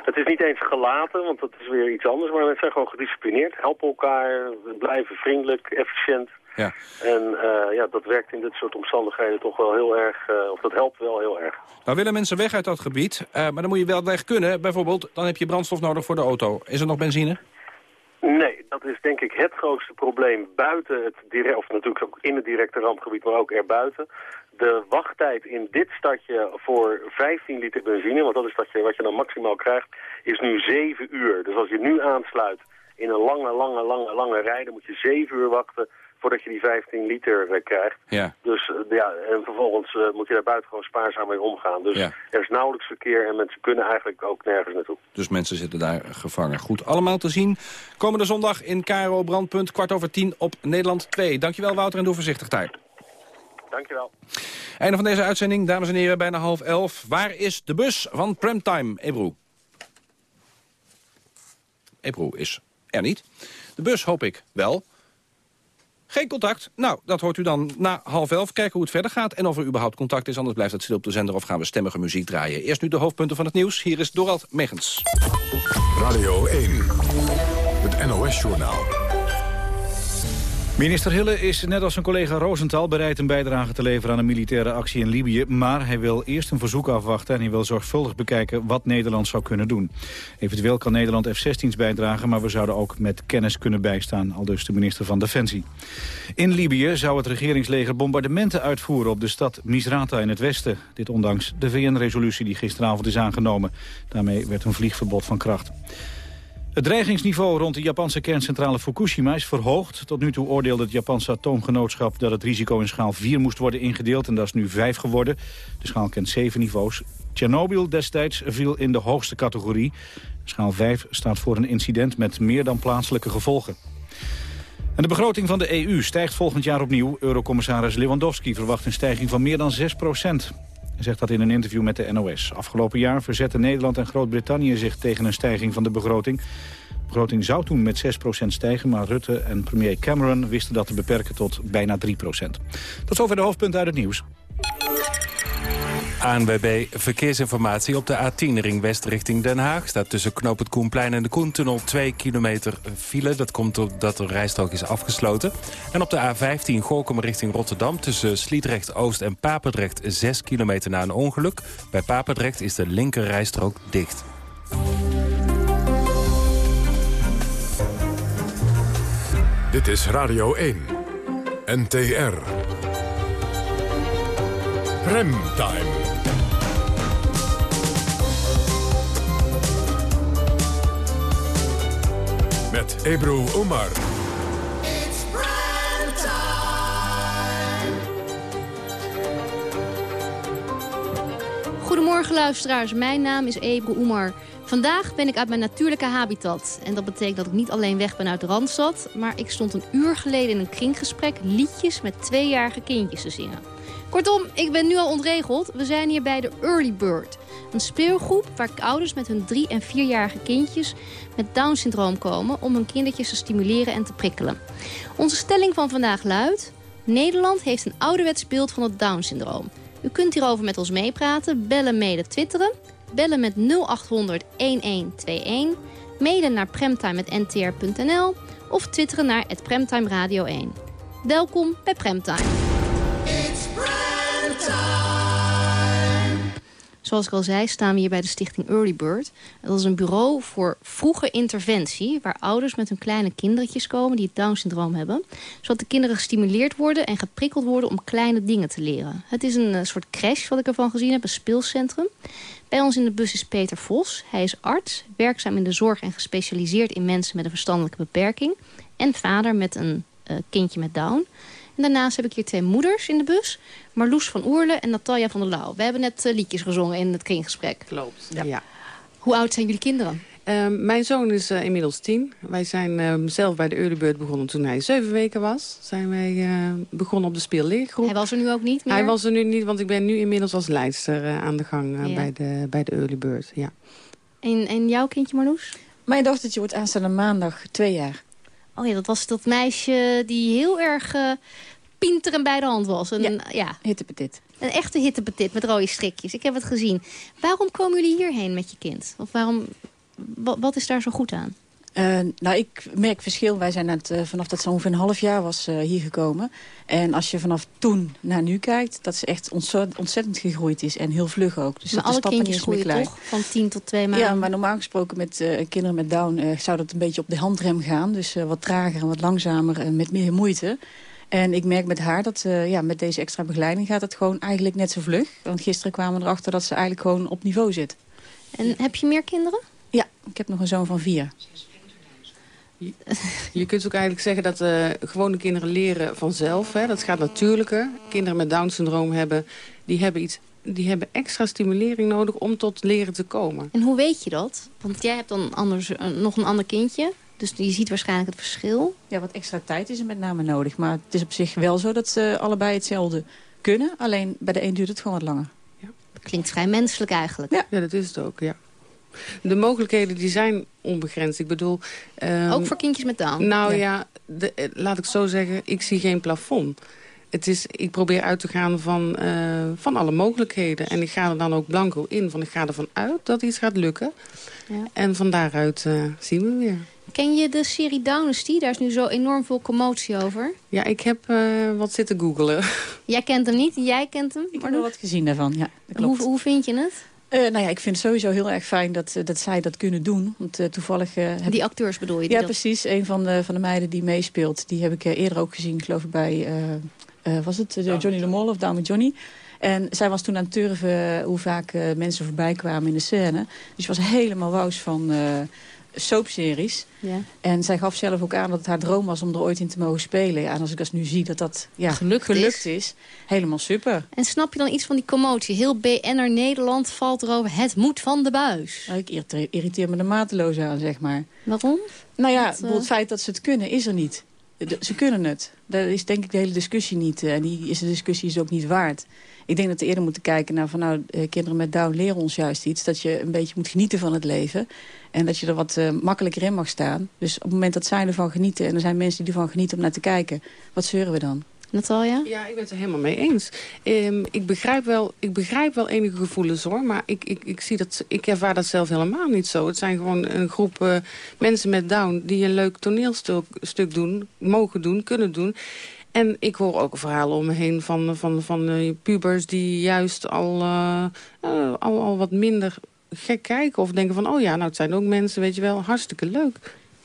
het is niet eens gelaten, want dat is weer iets anders. Maar mensen zijn gewoon gedisciplineerd, helpen elkaar, blijven vriendelijk, efficiënt. Ja. En eh, ja, dat werkt in dit soort omstandigheden toch wel heel erg, eh, of dat helpt wel heel erg. Nou willen mensen weg uit dat gebied, maar dan moet je wel weg kunnen. Bijvoorbeeld, dan heb je brandstof nodig voor de auto. Is er nog benzine? Nee, dat is denk ik het grootste probleem buiten het direct, of natuurlijk ook in het directe rampgebied, maar ook erbuiten. De wachttijd in dit stadje voor 15 liter benzine, want dat is dat je, wat je dan maximaal krijgt, is nu 7 uur. Dus als je nu aansluit in een lange, lange, lange, lange rij, dan moet je 7 uur wachten voordat je die 15 liter eh, krijgt. Ja. Dus eh, ja, en vervolgens eh, moet je daar buiten gewoon spaarzaam mee omgaan. Dus Ja. er is nauwelijks verkeer en mensen kunnen eigenlijk ook nergens naartoe. Dus mensen zitten daar gevangen. Goed, allemaal te zien. Komende zondag in Karo Brandpunt, kwart over tien op Nederland 2. Dankjewel Wouter en doe voorzichtig daar. Dankjewel. Einde van deze uitzending, dames en heren, bijna half elf. Waar is de bus van Premtime, Ebro? Ebro is er niet. De bus hoop ik wel. Geen contact? Nou, dat hoort u dan na half elf. Kijken hoe het verder gaat en of er überhaupt contact is. Anders blijft het stil op de zender of gaan we stemmige muziek draaien. Eerst nu de hoofdpunten van het nieuws. Hier is Dorald Megens. Radio 1. Het NOS-journaal. Minister Hille is net als zijn collega Rosenthal bereid een bijdrage te leveren aan een militaire actie in Libië. Maar hij wil eerst een verzoek afwachten en hij wil zorgvuldig bekijken wat Nederland zou kunnen doen. Eventueel kan Nederland F-16's bijdragen, maar we zouden ook met kennis kunnen bijstaan, al dus de minister van Defensie. In Libië zou het regeringsleger bombardementen uitvoeren op de stad Misrata in het westen. Dit ondanks de VN-resolutie die gisteravond is aangenomen. Daarmee werd een vliegverbod van kracht. Het dreigingsniveau rond de Japanse kerncentrale Fukushima is verhoogd. Tot nu toe oordeelde het Japanse atoomgenootschap dat het risico in schaal 4 moest worden ingedeeld. En dat is nu 5 geworden. De schaal kent 7 niveaus. Tsjernobyl destijds viel in de hoogste categorie. Schaal 5 staat voor een incident met meer dan plaatselijke gevolgen. En de begroting van de EU stijgt volgend jaar opnieuw. Eurocommissaris Lewandowski verwacht een stijging van meer dan 6 procent. Zegt dat in een interview met de NOS. Afgelopen jaar verzetten Nederland en Groot-Brittannië zich tegen een stijging van de begroting. De begroting zou toen met 6% stijgen, maar Rutte en premier Cameron wisten dat te beperken tot bijna 3%. Tot zover de hoofdpunten uit het nieuws. ANWB Verkeersinformatie op de A10 ring west richting Den Haag. Staat tussen Knoop het Koenplein en de Koentunnel 2 kilometer file. Dat komt omdat de rijstrook is afgesloten. En op de A15 Gorkum richting Rotterdam tussen Sliedrecht Oost en Papendrecht 6 kilometer na een ongeluk. Bij Papendrecht is de linker rijstrook dicht. Dit is Radio 1. NTR. Remtime. Met Ebru Omar. Goedemorgen luisteraars, mijn naam is Ebru Oemar. Vandaag ben ik uit mijn natuurlijke habitat. En dat betekent dat ik niet alleen weg ben uit de Randstad... maar ik stond een uur geleden in een kringgesprek liedjes met tweejarige kindjes te zingen. Kortom, ik ben nu al ontregeld. We zijn hier bij de Early Bird. Een speelgroep waar ouders met hun drie- en vierjarige kindjes met Down-syndroom komen... om hun kindertjes te stimuleren en te prikkelen. Onze stelling van vandaag luidt... Nederland heeft een ouderwets beeld van het Down-syndroom. U kunt hierover met ons meepraten, bellen, mailen, twitteren. Bellen met 0800 1121. Mailen naar premtime.ntr.nl of twitteren naar het Premtime Radio 1. Welkom bij Premtime. Zoals ik al zei, staan we hier bij de stichting Early Bird. Dat is een bureau voor vroege interventie... waar ouders met hun kleine kindertjes komen die het Down-syndroom hebben... zodat de kinderen gestimuleerd worden en geprikkeld worden om kleine dingen te leren. Het is een eh, soort crash wat ik ervan gezien heb, een speelcentrum. Bij ons in de bus is Peter Vos. Hij is arts, werkzaam in de zorg en gespecialiseerd in mensen met een verstandelijke beperking... en vader met een uh, kindje met Down... En daarnaast heb ik hier twee moeders in de bus. Marloes van Oerle en Natalia van der Lauw. We hebben net uh, liedjes gezongen in het kringgesprek. Klopt, ja. Hoe oud zijn jullie kinderen? Uh, mijn zoon is uh, inmiddels tien. Wij zijn uh, zelf bij de Earlybird begonnen toen hij zeven weken was. Zijn wij begonnen op de speelleergroep. Hij was er nu ook niet meer? Hij was er nu niet, want ik ben nu inmiddels als leidster aan de gang ja. bij, de, bij de Earlybird. Ja. En, en jouw kindje Marloes? Mijn dochtertje wordt aanstaande maandag twee jaar. Oh ja, dat was dat meisje die heel erg uh, pinter en bij de hand was. Een, ja, ja. hittepetit. Een echte hittepetit met rode strikjes. Ik heb het gezien. Waarom komen jullie hierheen met je kind? Of waarom, wat is daar zo goed aan? Uh, nou, ik merk verschil. Wij zijn net, uh, vanaf dat ze ongeveer een half jaar was uh, hier gekomen. En als je vanaf toen naar nu kijkt, dat ze echt ontzettend, ontzettend gegroeid is. En heel vlug ook. Dus maar dat alle kindjes groeien toch? Van tien tot twee maanden? Ja, maar normaal gesproken met kinderen met Down zou dat een beetje op de handrem gaan. Dus wat trager en wat langzamer en met meer moeite. En ik merk met haar dat ja, met deze extra begeleiding gaat het gewoon eigenlijk net zo vlug. Want gisteren kwamen we erachter dat ze eigenlijk gewoon op niveau zit. En heb je meer kinderen? Ja, ik heb nog een zoon van vier. Je, je kunt ook eigenlijk zeggen dat uh, gewone kinderen leren vanzelf. Hè? Dat gaat natuurlijker. Kinderen met Down-syndroom hebben, die hebben, iets, die hebben extra stimulering nodig om tot leren te komen. En hoe weet je dat? Want jij hebt dan anders, uh, nog een ander kindje. Dus je ziet waarschijnlijk het verschil. Ja, wat extra tijd is er met name nodig. Maar het is op zich wel zo dat ze allebei hetzelfde kunnen. Alleen bij de een duurt het gewoon wat langer. Ja. Dat klinkt vrij menselijk eigenlijk. Ja, ja dat is het ook, ja. De mogelijkheden die zijn onbegrensd. Ik bedoel... ehm, Ook voor kindjes met Down? Nou ja, Ja. de- eh, laat ik zo zeggen, ik zie geen plafond. Het is, ik probeer uit te gaan van, eh, van alle mogelijkheden. En ik ga er dan ook blanco in. Van ik ga ervan uit dat iets gaat lukken. Ja. En van daaruit eh, zien we weer. Ken je de serie Dynasty? Daar is nu zo enorm veel commotie over. Ja, ik heb eh, wat zitten googelen. <laughs> Jij kent hem niet, jij kent hem. Ik heb wel wat gezien daarvan, ja. Dat klopt. Hoe, hoe vind je het? Eh, nou ja, ik vind het sowieso heel erg fijn dat, eh, dat zij dat kunnen doen. Want eh, toevallig... eh, heb Die acteurs bedoel je? die Ja, dat- precies. Een van de, van de meiden die meespeelt, die heb ik eerder ook gezien, geloof ik, bij, eh, eh, was het Johnny de Mol of Down with Johnny? En zij was toen aan het turven hoe vaak eh, mensen voorbij kwamen in de scène. Dus ze was helemaal wous van eh soapseries. Ja. En zij gaf zelf ook aan dat het haar droom was om er ooit in te mogen spelen. Ja, en als ik dat nu zie dat dat ja, Gelukt is. is, helemaal super. En snap je dan iets van die commotie? Heel BNR Nederland valt erover. Het moet van de buis. Ik irriteer, me er mateloos aan, zeg maar. Waarom? Nou ja, Dat, eh, het feit dat ze het kunnen, is er niet. Ze kunnen het. Daar is denk ik de hele discussie niet. eh, En die is de discussie is ook niet waard. Ik denk dat we eerder moeten kijken naar van nou, eh, kinderen met Down leren ons juist iets. Dat je een beetje moet genieten van het leven. En dat je er wat eh, makkelijker in mag staan. Dus op het moment dat zij ervan genieten en er zijn mensen die ervan genieten om naar te kijken. Wat zeuren we dan? Natalia? Ja, ik ben het er helemaal mee eens. Ehm, ik, begrijp wel, ik begrijp wel enige gevoelens hoor, maar ik, ik, ik, zie dat, ik ervaar dat zelf helemaal niet zo. Het zijn gewoon een groep eh, mensen met Down die een leuk toneelstuk stuk doen, mogen doen, kunnen doen. En ik hoor ook verhalen om me heen van, van, van eh, pubers die juist al, eh, al, al wat minder gek kijken. Of denken van, oh ja, nou het zijn ook mensen, weet je wel, hartstikke leuk.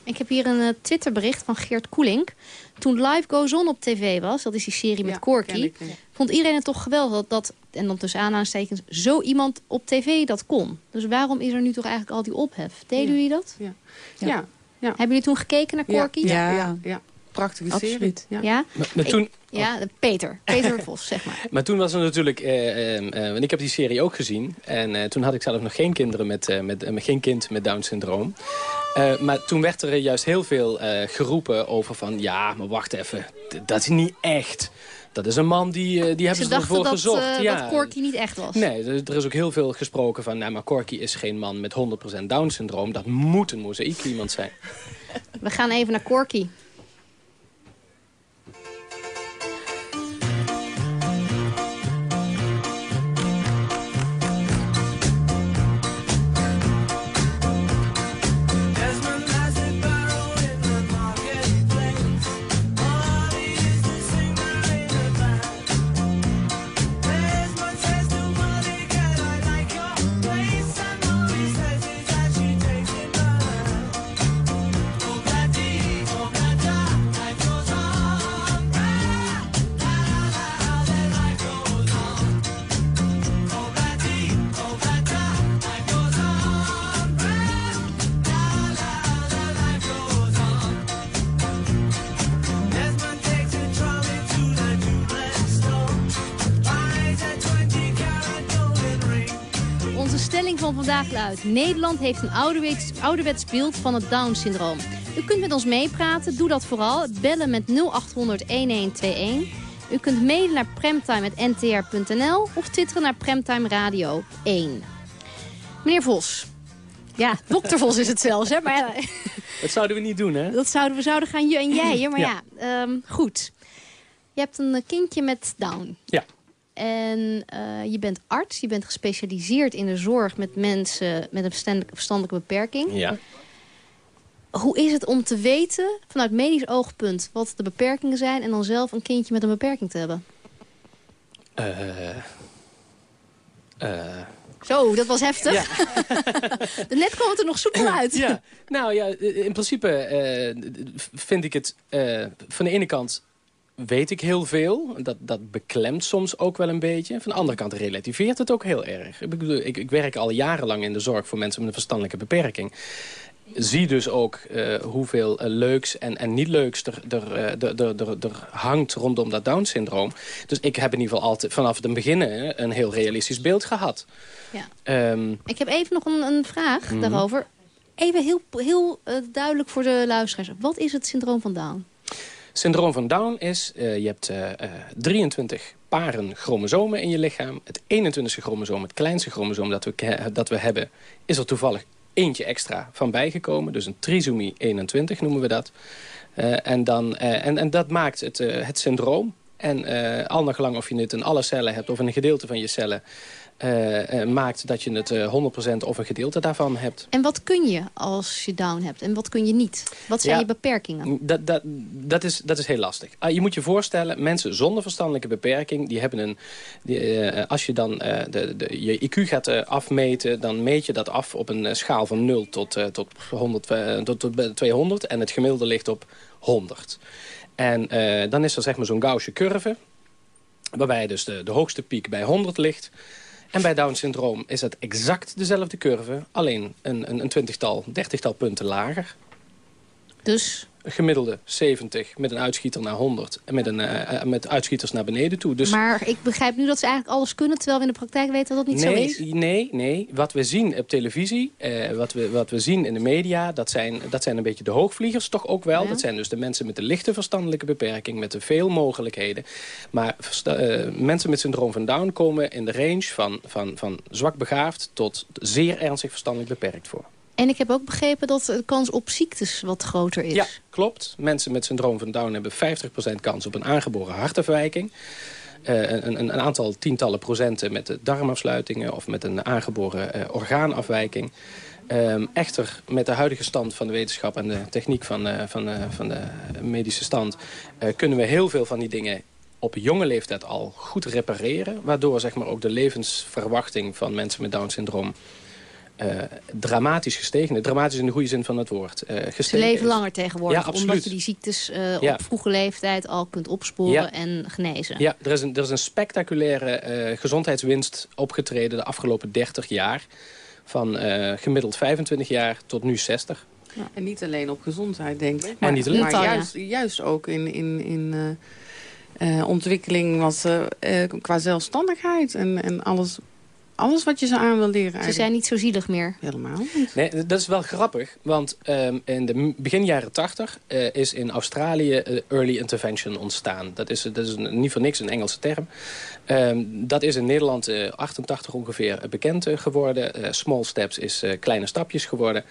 Ik heb hier een eh, Twitterbericht van Geert Koelink. Toen Live Goes On op tv was, dat is die serie met Corky... ik, ja. vond iedereen het toch geweldig dat, dat, en dan tussen aanhalingstekens... zo iemand op tv dat kon. Dus waarom is er nu toch eigenlijk al die ophef? Deden Ja. jullie dat? Ja. Ja. Ja. Hebben jullie toen gekeken naar Corky? Ja, ja, ja. prachtige Absoluut. serie. Ja? Maar, maar toen, Ik- ja, Peter. Peter Vos, zeg maar. <laughs> maar toen was er natuurlijk... eh, eh, eh, want ik heb die serie ook gezien. En eh, toen had ik zelf nog geen kinderen met, eh, met, geen kind met Down syndroom. Eh, maar toen werd er juist heel veel eh, geroepen over van... ja, maar wacht even, dat is niet echt. Dat is een man die, eh, die hebben Ze ervoor dat, gezocht. eh, ja. dat Corky niet echt was. Nee, er, er is ook heel veel gesproken van... nou, maar Corky is geen man met 100% Down syndroom. Dat moet een mozaïek iemand zijn. We gaan even naar Corky. Nederland heeft een ouderwets, ouderwets beeld van het Down-syndroom. U kunt met ons meepraten, doe dat vooral. Bellen met 0800-1121. U kunt mailen naar premtime.ntr.nl of twitteren naar Premtime Radio 1. Meneer Vos. Ja, dokter Vos is het zelfs, hè? Maar ja, <laughs> Dat zouden we niet doen, hè? dat zouden we zouden gaan je en jij, <clears throat> hè? Maar ja, Ja. ehm, goed. Je hebt een kindje met Down. Ja. En eh, je bent arts, je bent gespecialiseerd in de zorg met mensen met een verstandelijke, beperking. Ja. Hoe is het om te weten, vanuit medisch oogpunt, wat de beperkingen zijn... en dan zelf een kindje met een beperking te hebben? Eh... eh... Zo, dat was heftig. <laughs> Net kwam het er nog soepel uit. Ja, nou ja, in principe eh, vind ik het van de ene kant weet ik heel veel. Dat, dat beklemt soms ook wel een beetje. Van de andere kant relativeert het ook heel erg. Ik, bedoel, ik, ik werk al jarenlang in de zorg voor mensen met een verstandelijke beperking. Zie dus ook eh, hoeveel eh, leuks en, en niet leuks er, er, eh, er, er, er, hangt rondom dat Down-syndroom. Dus ik heb in ieder geval altijd vanaf het begin een heel realistisch beeld gehad. Ja. Ehm, Ik heb even nog een, een vraag Mhm. daarover. Even heel, heel duidelijk voor de luisteraars. Wat is het syndroom van Down? Syndroom van Down is, eh, je hebt eh, eh, 23 paren chromosomen in je lichaam. Het 21ste chromosoom, het kleinste chromosoom dat we, dat we hebben... is er toevallig eentje extra van bijgekomen. Dus een trisomie 21 noemen we dat. En, dan, en, en dat maakt het, het syndroom. En al naar gelang of je het in alle cellen hebt of in een gedeelte van je cellen... Uh, uh, maakt dat je het uh, 100% of een gedeelte daarvan hebt. En wat kun je als je down hebt en wat kun je niet? Wat zijn Ja, je beperkingen? Dat, dat, dat, is, dat is heel lastig. Ah, je moet je voorstellen, mensen zonder verstandelijke beperking... die hebben een... Die, eh, als je dan eh, de, de, je IQ gaat eh, afmeten... dan meet je dat af op een eh, schaal van 0 tot, eh, tot, 100, eh, tot, tot 200. En het gemiddelde ligt op 100. En eh, dan is er zeg maar zo'n Gaussje curve... waarbij dus de, de hoogste piek bij 100 ligt... En bij Down-syndroom is het exact dezelfde curve, alleen een, een, een twintigtal, dertigtal punten lager. Dus? Gemiddelde 70 met een uitschieter naar 100 en met, een, eh, eh, met uitschieters naar beneden toe. Dus Maar ik begrijp nu dat ze eigenlijk alles kunnen... terwijl we in de praktijk weten dat dat niet nee, zo is. Nee, nee. Wat we zien op televisie, eh, wat, we, wat we zien in de media... Dat zijn, dat zijn een beetje de hoogvliegers toch ook wel. Ja. Dat zijn dus de mensen met de lichte verstandelijke beperking... met de veel mogelijkheden. Maar mensen met syndroom van Down komen in de range van, van, van zwak begaafd... tot zeer ernstig verstandelijk beperkt voor. En ik heb ook begrepen dat de kans op ziektes wat groter is. Ja, klopt. Mensen met syndroom van Down hebben 50% kans op een aangeboren hartafwijking. Eh, een, een, aantal tientallen procenten met de darmafsluitingen... of met een aangeboren eh, orgaanafwijking. Ehm, echter, met de huidige stand van de wetenschap en de techniek van, eh, van, van de medische stand... kunnen we heel veel van die dingen op jonge leeftijd al goed repareren. Waardoor zeg maar, ook de levensverwachting van mensen met Down-syndroom... eh, dramatisch gestegen. is. Dramatisch in de goede zin van het woord. eh, Ze leven is. langer tegenwoordig. Ja, omdat je die ziektes eh, Ja. op vroege leeftijd al kunt opsporen Ja. en genezen. Ja, er is een, er is een spectaculaire eh, gezondheidswinst opgetreden de afgelopen 30 jaar. Van eh, gemiddeld 25 jaar tot nu 60. En niet alleen op gezondheid, denk ik. niet alleen. maar juist, juist ook in, in, in eh, eh, ontwikkeling wat, eh, eh, qua zelfstandigheid. En, en alles, alles wat je ze aan wil leren. Ze zijn niet zo zielig meer. Helemaal niet. Nee, dat is wel grappig, want ehm, in de begin jaren 80 eh, is in Australië eh, early intervention ontstaan. Dat is, dat is een- niet voor niks een Engelse term. Ehm, dat is in Nederland eh 88 ongeveer bekend geworden. Small steps is eh, kleine stapjes geworden.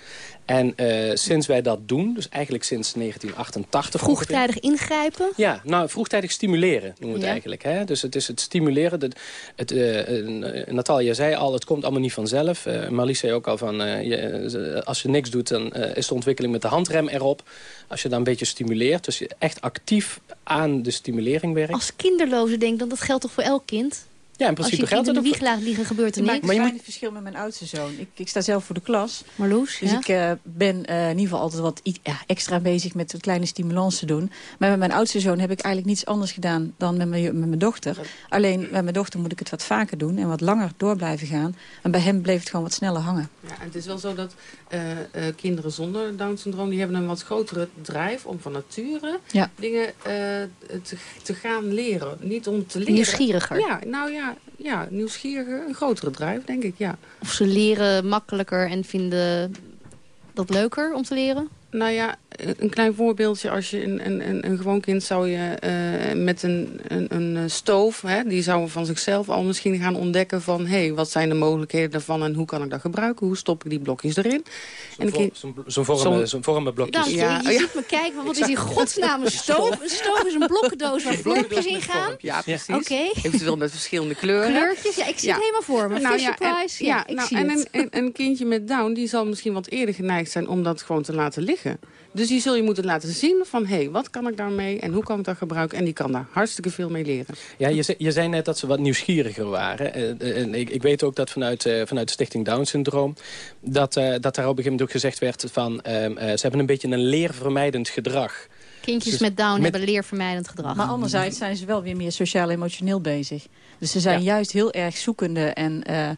En eh, sinds wij dat doen, dus eigenlijk sinds 1988 ongeveer- Vroegtijdig ingrijpen. ja, nou, vroegtijdig stimuleren noemen we het Ja. eigenlijk. Hè? Dus het is het stimuleren. Het, het, eh, eh, Natalia zei al, het komt allemaal niet vanzelf. Eh Marlies zei ook al van, je, als je niks doet, dan is de ontwikkeling met de handrem erop. Als je dan een beetje stimuleert, dus je echt actief aan de stimulering werkt. Als kinderloze denk dan dat geldt toch voor elk kind? Ja, in Als principe je geldt in het de ook. wieg laat liggen, gebeurt er Ik maak niks. een klein verschil met mijn oudste zoon. Ik, ik sta zelf voor de klas. Marloes, Dus ja? ik eh, ben eh, in ieder geval altijd wat ja, extra bezig met wat kleine stimulans te doen. Maar met mijn oudste zoon heb ik eigenlijk niets anders gedaan dan met mijn, met mijn dochter. Alleen met mijn dochter moet ik het wat vaker doen en wat langer door blijven gaan. En bij hem bleef het gewoon wat sneller hangen. Ja, en het is wel zo dat eh, eh, kinderen zonder Down-syndroom... die hebben een wat grotere drijf om van nature Ja. dingen eh, te, te gaan leren. Niet om te leren. Nieuwsgieriger. Ja, nou ja, ja, nieuwsgieriger. Een grotere drijf, denk ik, ja. Of ze leren makkelijker en vinden dat leuker om te leren? Nou ja, een klein voorbeeldje. Als je een, een, een, een gewoon kind zou je eh, met een, een, een eh, stoof... Hè, die zou van zichzelf al misschien gaan ontdekken van... hé, hey, wat zijn de mogelijkheden daarvan en hoe kan ik dat gebruiken? Hoe stop ik die blokjes erin? En een kind- Zo'n vormen, je. Ja, je ja. ziet me kijken, van wat is in godsnaam een stoof? Een stoof is een blokkendoos waar <laughs> vormpjes in gaan. Ja, precies. Oké. Eventueel met verschillende kleuren. Kleurtjes, ja, ik zie het helemaal voor me. Nou Fisher ja, en- Price, ja, ik nou, zie en het. Een, een, een kindje met Down, die zal misschien wat eerder geneigd zijn om dat gewoon te laten liggen. Dus die zul je moeten laten zien van, hé, hey, wat kan ik daarmee en hoe kan ik dat gebruiken? En die kan daar hartstikke veel mee leren. Ja, je, ze- je zei net dat ze wat nieuwsgieriger waren. Eh, eh, En ik, ik weet ook dat vanuit, eh, vanuit de Stichting Down Syndroom... dat, eh, dat daar op een gegeven moment ook gezegd werd van... ehm, eh, ze hebben een beetje een leervermijdend gedrag. Kindjes Dus met Down met- hebben leervermijdend gedrag. Maar anderzijds zijn ze wel weer meer sociaal-emotioneel bezig. Dus ze zijn juist heel erg zoekende en eh, eh,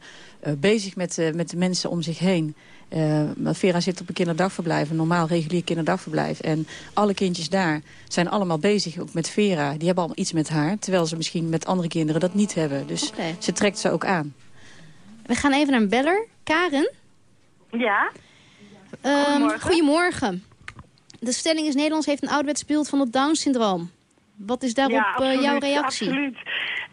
bezig met, eh, met de mensen om zich heen. Eh, Vera zit op een kinderdagverblijf, een normaal regulier kinderdagverblijf. En alle kindjes daar zijn allemaal bezig, ook met Vera. Die hebben allemaal iets met haar, terwijl ze misschien met andere kinderen dat niet hebben. Dus ze trekt ze ook aan. We gaan even naar een beller. Karen? Ja? Ehm, Goedemorgen. goedemorgen. De stelling is Nederlands heeft een ouderwets beeld van het Down-syndroom. Wat is daarop ja, uh, jouw reactie? Absoluut.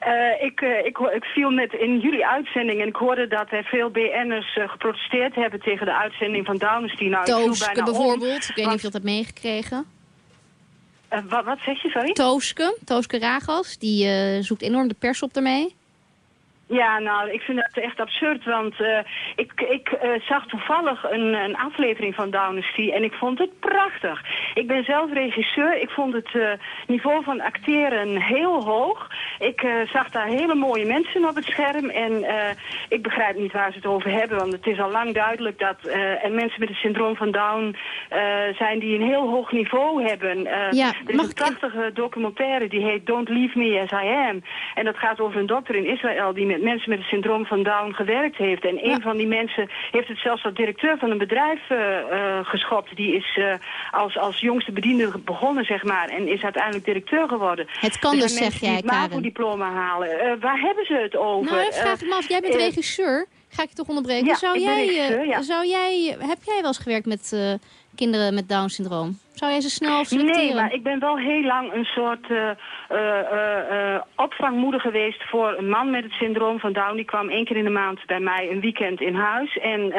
Uh, ik, uh, ik, ik viel net in jullie uitzending en ik hoorde dat er veel BN'ers geprotesteerd hebben tegen de uitzending van Downesty. Nou, Tooske bijvoorbeeld, ik weet niet of je dat hebt meegekregen. Wat, wat, zeg je, sorry? Tooske, Tooske Ragas, die zoekt enorm de pers op daarmee. Ja, nou, ik vind dat echt absurd, want uh, ik, ik uh, zag toevallig een, een aflevering van Dynasty en ik vond het prachtig. Ik ben zelf regisseur, ik vond het uh, niveau van acteren heel hoog. Ik zag daar hele mooie mensen op het scherm en ik begrijp niet waar ze het over hebben, want het is al lang duidelijk dat er mensen met het syndroom van Down zijn die een heel hoog niveau hebben. ja, er is een prachtige documentaire die heet Don't Leave Me As I Am en dat gaat over een dokter in Israël die met mensen met het syndroom van Down gewerkt heeft. En een van die mensen heeft het zelfs als directeur van een bedrijf uh, uh, geschopt. Die is uh, als, als jongste bediende begonnen, zeg maar. En is uiteindelijk directeur geworden. Het kan dus, zeg jij, die het MAVO-diploma halen. waar hebben ze het over? Nou, vraag me af. Jij bent regisseur. Ga ik je toch onderbreken? Ja, zou, jij, regisseur, ja. zou jij, heb jij wel eens gewerkt met kinderen met Down-syndroom? Zou jij ze snel selecteren? Nee, maar ik ben wel heel lang een soort uh, opvangmoeder geweest voor een man met het syndroom van Down. Die kwam één keer in de maand bij mij een weekend in huis. En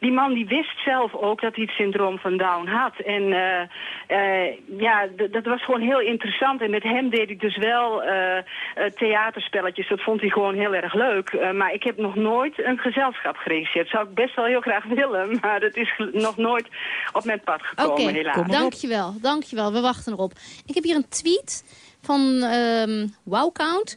die man die wist zelf ook dat hij het syndroom van Down had. En ja, dat was gewoon heel interessant. En met hem deed ik dus wel theaterspelletjes. Dat vond hij gewoon heel erg leuk. maar ik heb nog nooit een gezelschap geregisseerd. Zou ik best wel heel graag willen. <laughs> Maar dat is nog nooit op mijn pad gekomen, okay, helaas. Dankjewel, dankjewel. We wachten erop. Ik heb hier een tweet van um, WowCount.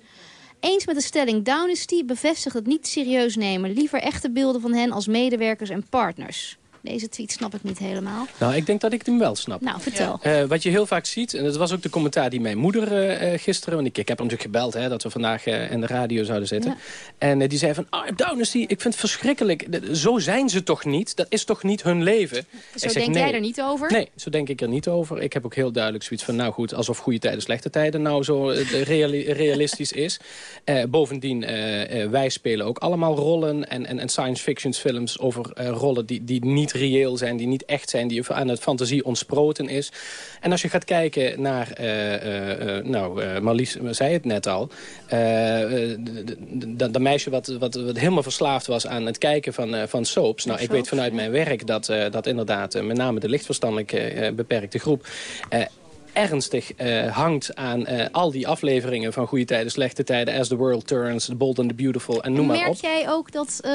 Eens met de stelling Downesty bevestigt het niet serieus nemen. Liever echte beelden van hen als medewerkers en partners. Deze tweet snap ik niet helemaal. Nou, ik denk dat ik hem wel snap. Nou, vertel. Uh, wat je heel vaak ziet, en dat was ook de commentaar die mijn moeder uh, gisteren... want ik, ik heb natuurlijk gebeld hè, dat we vandaag uh, in de radio zouden zitten. Ja. En die zei van, oh, Downesty, ik vind het verschrikkelijk. Zo zijn ze toch niet? Dat is toch niet hun leven? Zo ik zeg, denk nee. jij er niet over? Nee, zo denk ik er niet over. Ik heb ook heel duidelijk zoiets van, nou goed... alsof goede tijden, slechte tijden nou zo reali <laughs> realistisch is. bovendien, wij spelen ook allemaal rollen... en, en, en science fiction films over rollen die, die niet reëel zijn, die niet echt zijn, die aan het fantasie ontsproten is. En als je gaat kijken naar, uh, uh, nou, uh, Marlies zei het net al, dat meisje wat, wat, wat, helemaal verslaafd was aan het kijken van, van soaps. Nou, ik weet vanuit mijn werk dat, dat inderdaad met name de lichtverstandelijk beperkte groep ernstig uh, hangt aan uh, al die afleveringen van Goede Tijden, Slechte Tijden, As the World Turns, The Bold and the Beautiful en noem Merk maar op. jij ook dat uh,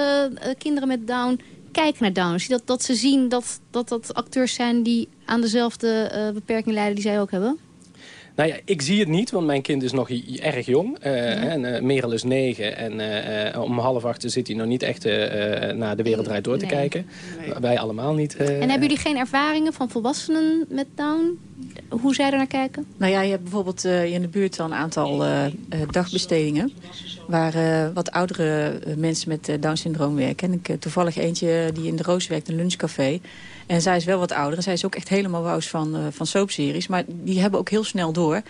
kinderen met Down kijken naar Down? Dat, dat ze zien dat, dat dat acteurs zijn die aan dezelfde beperking lijden die zij ook hebben? Nou ja, ik zie het niet, want mijn kind is nog erg jong. Uh, ja. en, uh, Merel is negen en uh, om half acht zit hij nog niet echt naar de wereld draait door te nee. kijken. Nee. Wij allemaal niet. en hebben jullie geen ervaringen van volwassenen met Down? Hoe zij er naar kijken? Nou ja, je hebt bijvoorbeeld in de buurt al een aantal dagbestedingen... waar wat oudere mensen met Down-syndroom werken. En ik toevallig eentje die in de Roos werkt, een lunchcafé... En zij is wel wat ouder. En zij is ook echt helemaal wous van, van soapseries. Maar die hebben ook heel snel door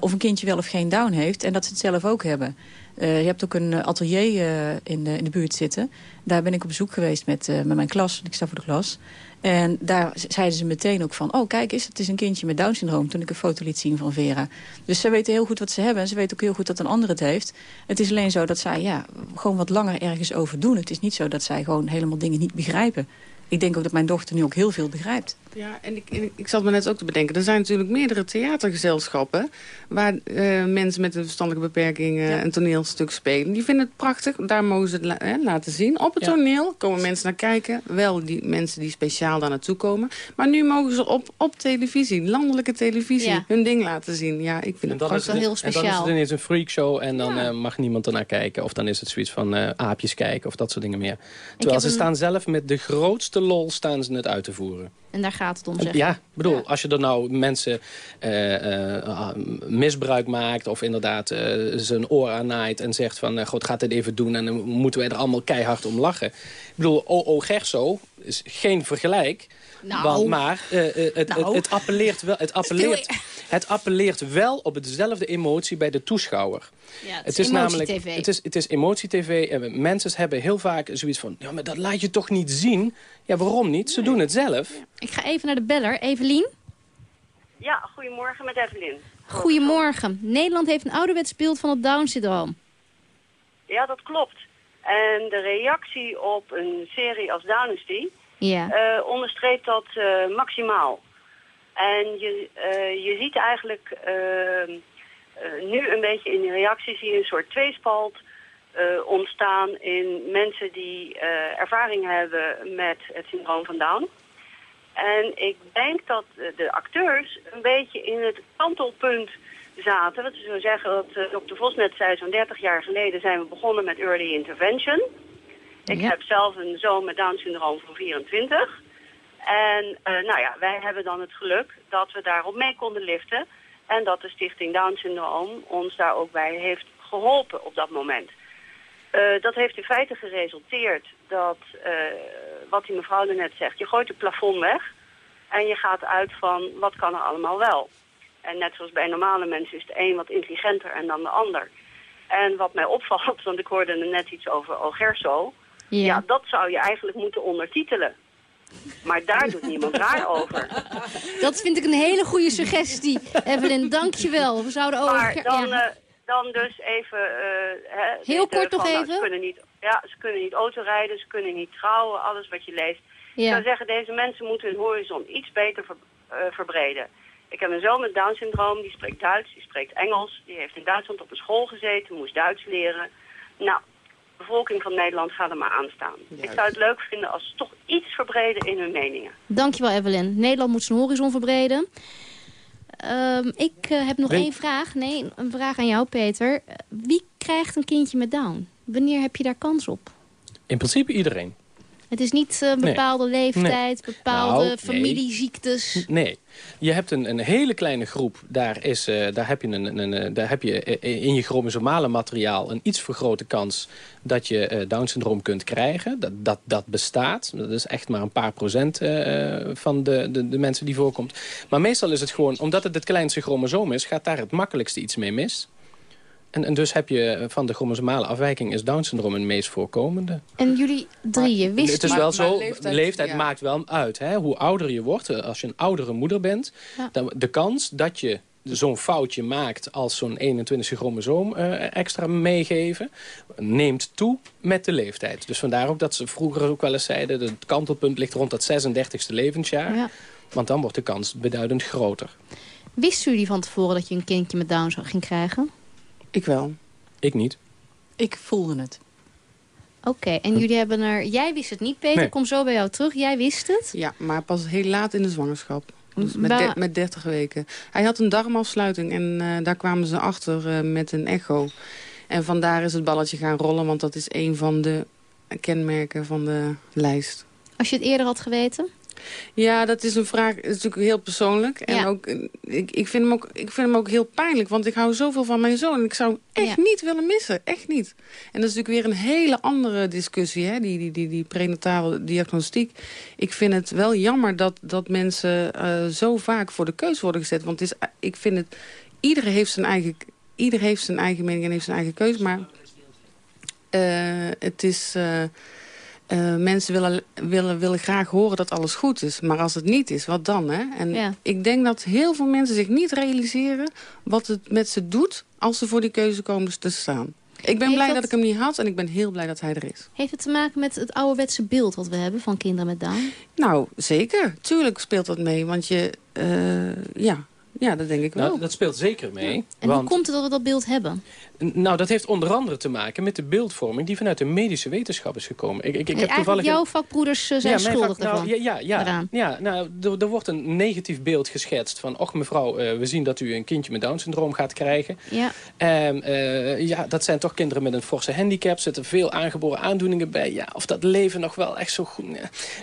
of een kindje wel of geen down heeft. En dat ze het zelf ook hebben. Je hebt ook een atelier in, de, in de buurt zitten. Daar ben ik op bezoek geweest met, met mijn klas. Ik sta voor de klas. En daar zeiden ze meteen ook van... oh, kijk eens, het is een kindje met Down-syndroom... toen ik een foto liet zien van Vera. Dus ze weten heel goed wat ze hebben. En ze weten ook heel goed dat een ander het heeft. Het is alleen zo dat zij ja, gewoon wat langer ergens over doen. Het is niet zo dat zij gewoon helemaal dingen niet begrijpen ik denk ook dat mijn dochter nu ook heel veel begrijpt. Ja, en ik, ik, ik zat me net ook te bedenken. Er zijn natuurlijk meerdere theatergezelschappen... waar uh, mensen met een verstandelijke beperking uh, ja. een toneelstuk spelen. Die vinden het prachtig. Daar mogen ze het la hè, laten zien. Op het ja. toneel komen mensen naar kijken. Wel die mensen die speciaal daar naartoe komen. Maar nu mogen ze op, op televisie, landelijke televisie... Ja. hun ding laten zien. Ja, ik vind het prachtig. wel heel speciaal. En dan is het ineens een freakshow en dan uh, mag niemand ernaar kijken. Of dan is het zoiets van aapjes kijken of dat soort dingen meer. Terwijl ze een... staan zelf met de grootste lol staan ze het uit te voeren. En daar gaat het om, zeg Ja, ik bedoel, ja. als je er nou mensen uh, uh, misbruik maakt... of inderdaad uh, zijn oor aannaait en zegt van... God, gaat dit even doen en dan moeten wij er allemaal keihard om lachen. Ik bedoel, O.O. Gerso is geen vergelijk... Nou. Want, maar uh, het, nou. het, het, appelleert wel, het, <laughs> appelleert, het appelleert wel op dezelfde emotie bij de toeschouwer. Ja, het, het is, is namelijk, het is, het is emotie-tv. En mensen hebben heel vaak zoiets van... ja, maar dat laat je toch niet zien? Ja, waarom niet? Ze nee. doen het zelf. Ik ga even naar de beller. Evelien? Ja, goedemorgen met Evelien. Goedemorgen. Nederland heeft een ouderwets beeld van het Down-syndroom. Ja, dat klopt. En de reactie op een serie als Dynasty Ja. eh onderstreept dat eh, maximaal. En je, eh, je ziet eigenlijk eh, eh, nu een beetje in de reactie zie je een soort tweespalt eh, ontstaan in mensen die ervaring hebben met het syndroom van Down. En ik denk dat de acteurs een beetje in het kantelpunt zaten. Dat wil zeggen dat Dr. Vos net zei, zo'n 30 jaar geleden zijn we begonnen met early intervention. Ik heb zelf een zoon met Down-syndroom van 24. En eh, nou ja, wij hebben dan het geluk dat we daarop mee konden liften. En dat de Stichting Down-syndroom ons daar ook bij heeft geholpen op dat moment. Eh, dat heeft in feite geresulteerd dat, eh, wat die mevrouw er net zegt, je gooit het plafond weg en je gaat uit van wat kan er allemaal wel. En net zoals bij normale mensen is de een wat intelligenter en dan de ander. En wat mij opvalt, <laughs> want ik hoorde er net iets over Ogerso, Ja. ja, dat zou je eigenlijk moeten ondertitelen. Maar daar doet niemand raar over. Dat vind ik een hele goede suggestie. Evelyn, dankjewel. We zouden over... Maar dan, ja. eh, dan dus even... eh, hè, Heel kort nog van, nou, even. Ze kunnen, niet, ja, ze kunnen niet autorijden, ze kunnen niet trouwen, alles wat je leest. Ja. Ik zou zeggen, deze mensen moeten hun horizon iets beter ver- eh, verbreden. Ik heb een zoon met Down-syndroom, die spreekt Duits, die spreekt Engels. Die heeft in Duitsland op een school gezeten, moest Duits leren. Nou, bevolking van Nederland gaat er maar aan staan. Ik zou het leuk vinden als ze toch iets verbreden in hun meningen. Dankjewel, Evelyn. Nederland moet zijn horizon verbreden. Ehm, ik eh, heb nog één vraag. Nee, een vraag aan jou, Peter. Wie krijgt een kindje met Down? Wanneer heb je daar kans op? In principe iedereen. Het is niet eh, een Nee. bepaalde leeftijd, bepaalde Nou, nee. familieziektes. Nee, je hebt een, een hele kleine groep. Daar, is, eh, daar, heb je een, een, een- daar heb je eh, in je chromosomale materiaal een iets vergrote kans dat je eh, Down-syndroom kunt krijgen. Dat, dat, dat bestaat. Dat is echt maar een paar procent eh, van de, de, de mensen die voorkomt. Maar meestal is het gewoon, omdat het het kleinste chromosoom is, gaat daar het makkelijkste iets mee mis. En, en dus heb je eh, van de chromosomale afwijking is Down-syndroom een meest voorkomende. En jullie drieën wisten... Het is wel zo, leeftijd, leeftijd, ja. maakt wel uit. Hè? Hoe ouder je wordt, eh, als je een oudere moeder bent... Ja. Dan, de kans dat je zo'n foutje maakt als zo'n 21 chromosoom eh, extra meegeven... neemt toe met de leeftijd. Dus vandaar ook dat ze vroeger ook wel eens zeiden... het kantelpunt ligt rond dat 36e levensjaar. Ja. Want dan wordt de kans beduidend groter. Wisten jullie van tevoren dat je een kindje met Down zou ging krijgen? Ik wel. Ik niet. Ik voelde het. Oké, en jullie hebben er... Jij wist het niet, Peter. Nee. Ik kom zo bij jou terug. Jij wist het? Ja, maar pas heel laat in de zwangerschap. Dus met, de- met 30 weken. Hij had een darmafsluiting en eh, daar kwamen ze achter eh, met een echo. En vandaar is het balletje gaan rollen, want dat is een van de kenmerken van de lijst. Als je het eerder had geweten? Ja, dat is een vraag, het is natuurlijk heel persoonlijk. En Ja. ook, ik, ik, vind hem ook, ik vind hem ook heel pijnlijk, want ik hou zoveel van mijn zoon. En ik zou hem echt niet willen missen, echt niet. En dat is natuurlijk weer een hele andere discussie, hè? Die, die, die, die prenatale diagnostiek. Ik vind het wel jammer dat, dat mensen eh, zo vaak voor de keus worden gezet. Want het is, ik vind het, iedereen heeft zijn eigen, ieder heeft zijn eigen mening en heeft zijn eigen keus. Maar eh, het is... eh, eh, mensen willen, willen, willen graag horen dat alles goed is. Maar als het niet is, wat dan? Hè? En Ja. ik denk dat heel veel mensen zich niet realiseren... wat het met ze doet als ze voor die keuze komen te staan. Ik ben Heeft blij dat- dat ik hem niet had en ik ben heel blij dat hij er is. Heeft het te maken met het ouderwetse beeld wat we hebben van kinderen met Down? Nou, zeker. Tuurlijk speelt dat mee. Want je, eh, ja, ja, dat denk ik wel. Nou, dat speelt zeker mee. En want... hoe komt het dat we dat beeld hebben? Nou, dat heeft onder andere te maken met de beeldvorming... die vanuit de medische wetenschap is gekomen. Ik, ik, ik heb Eigenlijk toevallig jouw vakbroeders eh, zijn Ja, schuldig vak- nou, daarvan. ja, ja, ja, daaraan. ja nou, er, er wordt een negatief beeld geschetst van... och mevrouw, eh, we zien dat u een kindje met Down-syndroom gaat krijgen. Ja. Eh, ja, dat zijn toch kinderen met een forse handicap. Zitten veel aangeboren aandoeningen bij. Ja, of dat leven nog wel echt zo goed...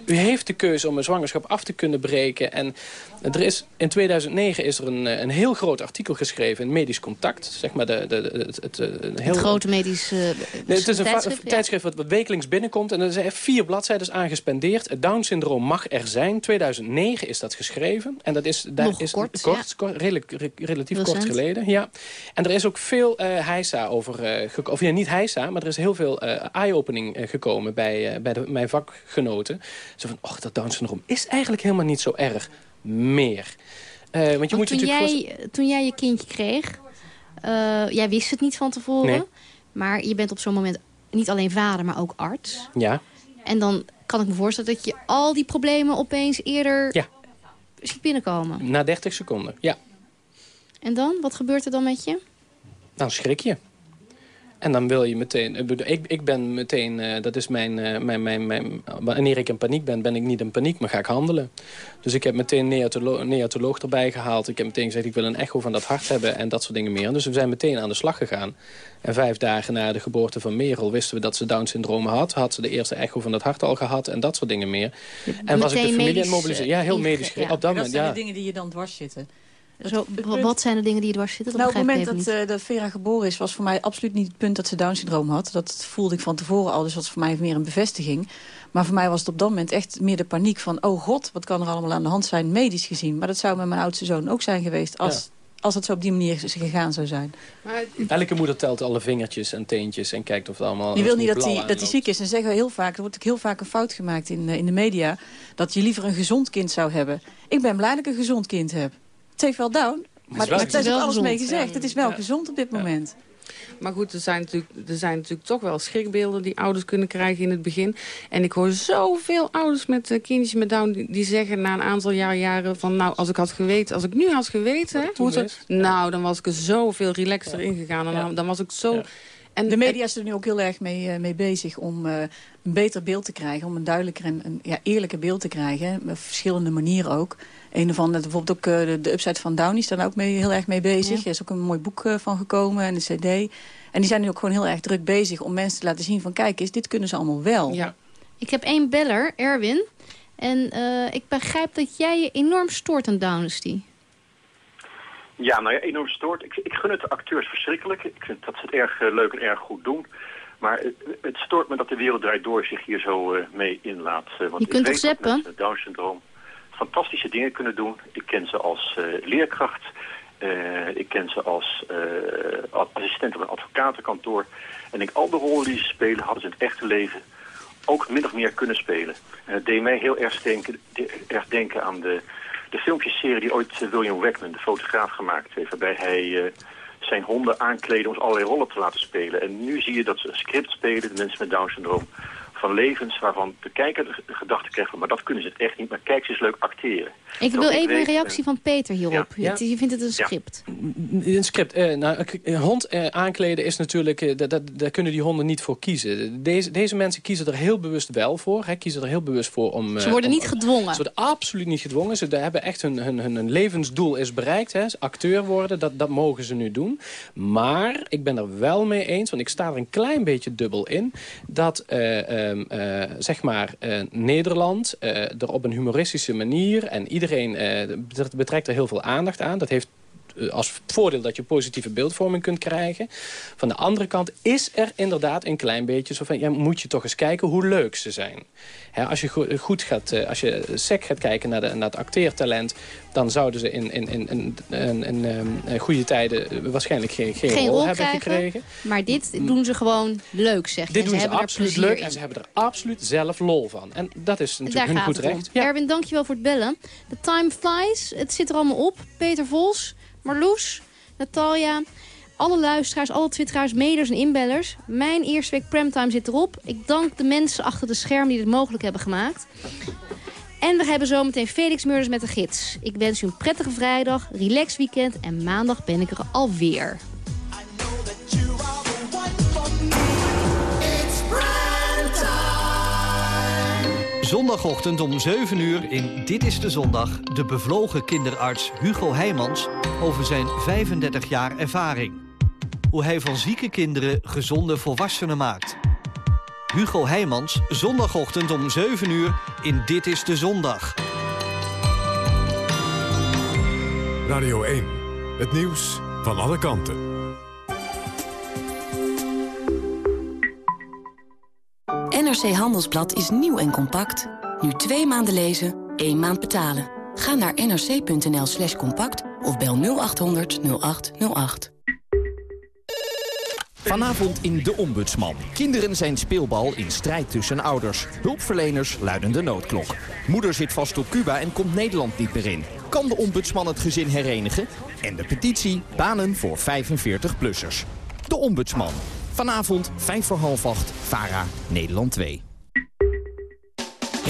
U heeft de keuze om een zwangerschap af te kunnen breken. En er is, in 2009 is er een, een heel groot artikel geschreven in Medisch Contact. Zeg maar de, de, de- het, eh, een heel Het grote medisch eh, Nee, het is een, tijdschrift, een ja. tijdschrift wat wekelijks binnenkomt. En er zijn vier bladzijden aan gespendeerd. Het Down-syndroom mag er zijn. 2009 is dat geschreven. En dat is, daar Nog is kort, kort, kort, redelijk, re- relatief kort geleden. Ja. En er is ook veel eh heisa over... eh, geko- of ja, niet heisa, maar er is heel veel eye-opening gekomen bij, bij de, mijn vakgenoten. Zo van, och, dat Down-syndroom is eigenlijk helemaal niet zo erg meer. Want je moet je toen, natuurlijk jij, toen jij je kindje kreeg, eh, jij wist het niet van tevoren. Nee. Maar je bent op zo'n moment niet alleen vader, maar ook arts. Ja. En dan kan ik me voorstellen dat je al die problemen opeens eerder Ja. ziet binnenkomen. Na 30 seconden, ja. En dan? Wat gebeurt er dan met je? Dan schrik je. En dan wil je meteen... ik Ik, ben meteen... eh, dat is mijn, eh, mijn, mijn, mijn... Wanneer ik in paniek ben, ben ik niet in paniek, maar ga ik handelen. Dus ik heb meteen neonatolo neonatoloog erbij gehaald. Ik heb meteen gezegd, ik wil een echo van dat hart hebben en dat soort dingen meer. Dus we zijn meteen aan de slag gegaan. En vijf dagen na de geboorte van Merel wisten we dat ze Down-syndroom had. Had ze de eerste echo van dat hart al gehad en dat soort dingen meer. En was ik de familie aan mobiliseren. Ja, heel eh, medisch. ja. Op dat dat moment, zijn ja. de dingen die je dan dwars zitten. Zo, wat zijn de dingen die je dwars zitten? Dat nou, op het moment dat, eh, dat Vera geboren is, was voor mij absoluut niet het punt dat ze Down-syndroom had. Dat voelde ik van tevoren al, dus dat was voor mij meer een bevestiging. Maar voor mij was het op dat moment echt meer de paniek van... oh god, wat kan er allemaal aan de hand zijn, medisch gezien. Maar dat zou met mijn oudste zoon ook zijn geweest... als, als het zo op die manier is gegaan zou zijn. Elke moeder telt alle vingertjes en teentjes en kijkt of het allemaal... Je wil niet dat hij, dat ziek is. En zeggen we heel vaak, er wordt ook heel vaak een fout gemaakt in, eh, in de media... dat je liever een gezond kind zou hebben. Ik ben blij dat ik een gezond kind heb. Het heeft wel down, maar wel er is ook gezond. alles mee gezegd. Het is wel gezond op dit moment. Maar goed, er zijn, natuurlijk, er zijn natuurlijk toch wel schrikbeelden die ouders kunnen krijgen in het begin. En ik hoor zoveel ouders met uh, kindjes met Down die, die zeggen na een aantal jaar, jaren van... nou, als ik had geweten, als ik nu had geweten, hè, hoe het, nou, dan was ik er zoveel relaxter ingegaan. En dan, dan was ik zo... En de media is er nu ook heel erg mee, eh, mee bezig om eh, een beter beeld te krijgen. Om een duidelijker en een ja, eerlijker beeld te krijgen. Op verschillende manieren ook. Een of andere, bijvoorbeeld ook eh, de, de Upside van Downey staan ook mee, heel erg mee bezig. Er is ook een mooi boek eh, van gekomen en een cd. En die zijn nu ook gewoon heel erg druk bezig om mensen te laten zien van... kijk eens, dit kunnen ze allemaal wel. Ik heb één beller, Erwin. En eh, ik begrijp dat jij je enorm stoort aan Downesty. Ja, nou ja, enorm stoort. Ik, ik gun het de acteurs verschrikkelijk. Ik vind dat ze het erg eh, leuk en erg goed doen. Maar het, het stoort me dat de wereld draait door zich hier zo eh, mee inlaat. eh, want Je kunt ik weet dat zappen? mensen met Down-syndroom fantastische dingen kunnen doen. Ik ken ze als leerkracht. Ik ken ze als assistent op een advocatenkantoor. En ik, al de rollen die ze spelen hadden ze in het echte leven ook min of meer kunnen spelen. En het deed mij heel erg denken, de- erg denken aan de, de filmpjesserie die ooit eh, William Wackman, de fotograaf, gemaakt heeft. Waarbij hij eh, zijn honden aankleden om allerlei rollen te laten spelen. En nu zie je dat ze een script spelen, de mensen met Down-syndroom, van levens waarvan de kijker de, gedachte krijgt van, maar dat kunnen ze het echt niet, maar kijk ze eens leuk acteren. Ik wil even een weet, reactie van Peter hierop. Ja. Je, je vindt het een Ja. script. Een script. Eh, nou, een- hond eh, aankleden is natuurlijk... eh, dat, dat, daar kunnen die honden niet voor kiezen. Deze, deze mensen kiezen er heel bewust wel voor. Hè, kiezen er heel bewust voor om... Ze eh, worden om- niet gedwongen. Ze worden absoluut niet gedwongen. Ze hebben echt hun, hun, hun, hun levensdoel is bereikt. Hè. Acteur worden, dat, dat mogen ze nu doen. Maar ik ben er wel mee eens, want ik sta er een klein beetje dubbel in... dat eh, ehm, eh, zeg maar eh, Nederland eh, er op een humoristische manier... en iedereen bet- betrekt er heel veel aandacht aan. Dat heeft als voordeel dat je positieve beeldvorming kunt krijgen. Van de andere kant is er inderdaad een klein beetje zo van... Ja, moet je toch eens kijken hoe leuk ze zijn. Als je go- goed gaat, als je sec gaat kijken naar het acteertalent... dan zouden ze in, in, in, in, in, in, ehm, eh, goede tijden eh, waarschijnlijk geen, geen, Geen rol, hebben krijgen. gekregen. Maar dit doen ze gewoon leuk, zeg je. Dit En doen ze absoluut leuk in. en ze hebben er absoluut zelf lol van. En dat is natuurlijk hun goed recht. Ja. Erwin, dankjewel voor het bellen. De time flies. Het zit er allemaal op. Peter Vos, Marloes, Natalia, alle luisteraars, alle twitteraars, meders en inbellers. Mijn eerste week Premtime zit erop. Ik dank de mensen achter de schermen die dit mogelijk hebben gemaakt. En we hebben zometeen Felix Murders met de gids. Ik wens u een prettige vrijdag, relax weekend en maandag ben ik er alweer. Zondagochtend om 7 uur in Dit is de Zondag... de bevlogen kinderarts Hugo Heijmans over zijn 35 jaar ervaring. Hoe hij van zieke kinderen gezonde volwassenen maakt. Hugo Heijmans, zondagochtend om 7 uur in Dit is de Zondag. Radio 1. Het nieuws van alle kanten. NRC Handelsblad is nieuw en compact. Nu twee maanden lezen, één maand betalen. Ga naar nrc.nl slash compact of bel 0800 0808. Vanavond in De Ombudsman. Kinderen zijn speelbal in strijd tussen ouders. Hulpverleners luiden de noodklok. Moeder zit vast op Cuba en komt Nederland niet meer in. Kan de ombudsman het gezin herenigen? En de petitie Banen voor 45-plussers. De ombudsman. Vanavond 5 voor half 8, VARA, Nederland 2.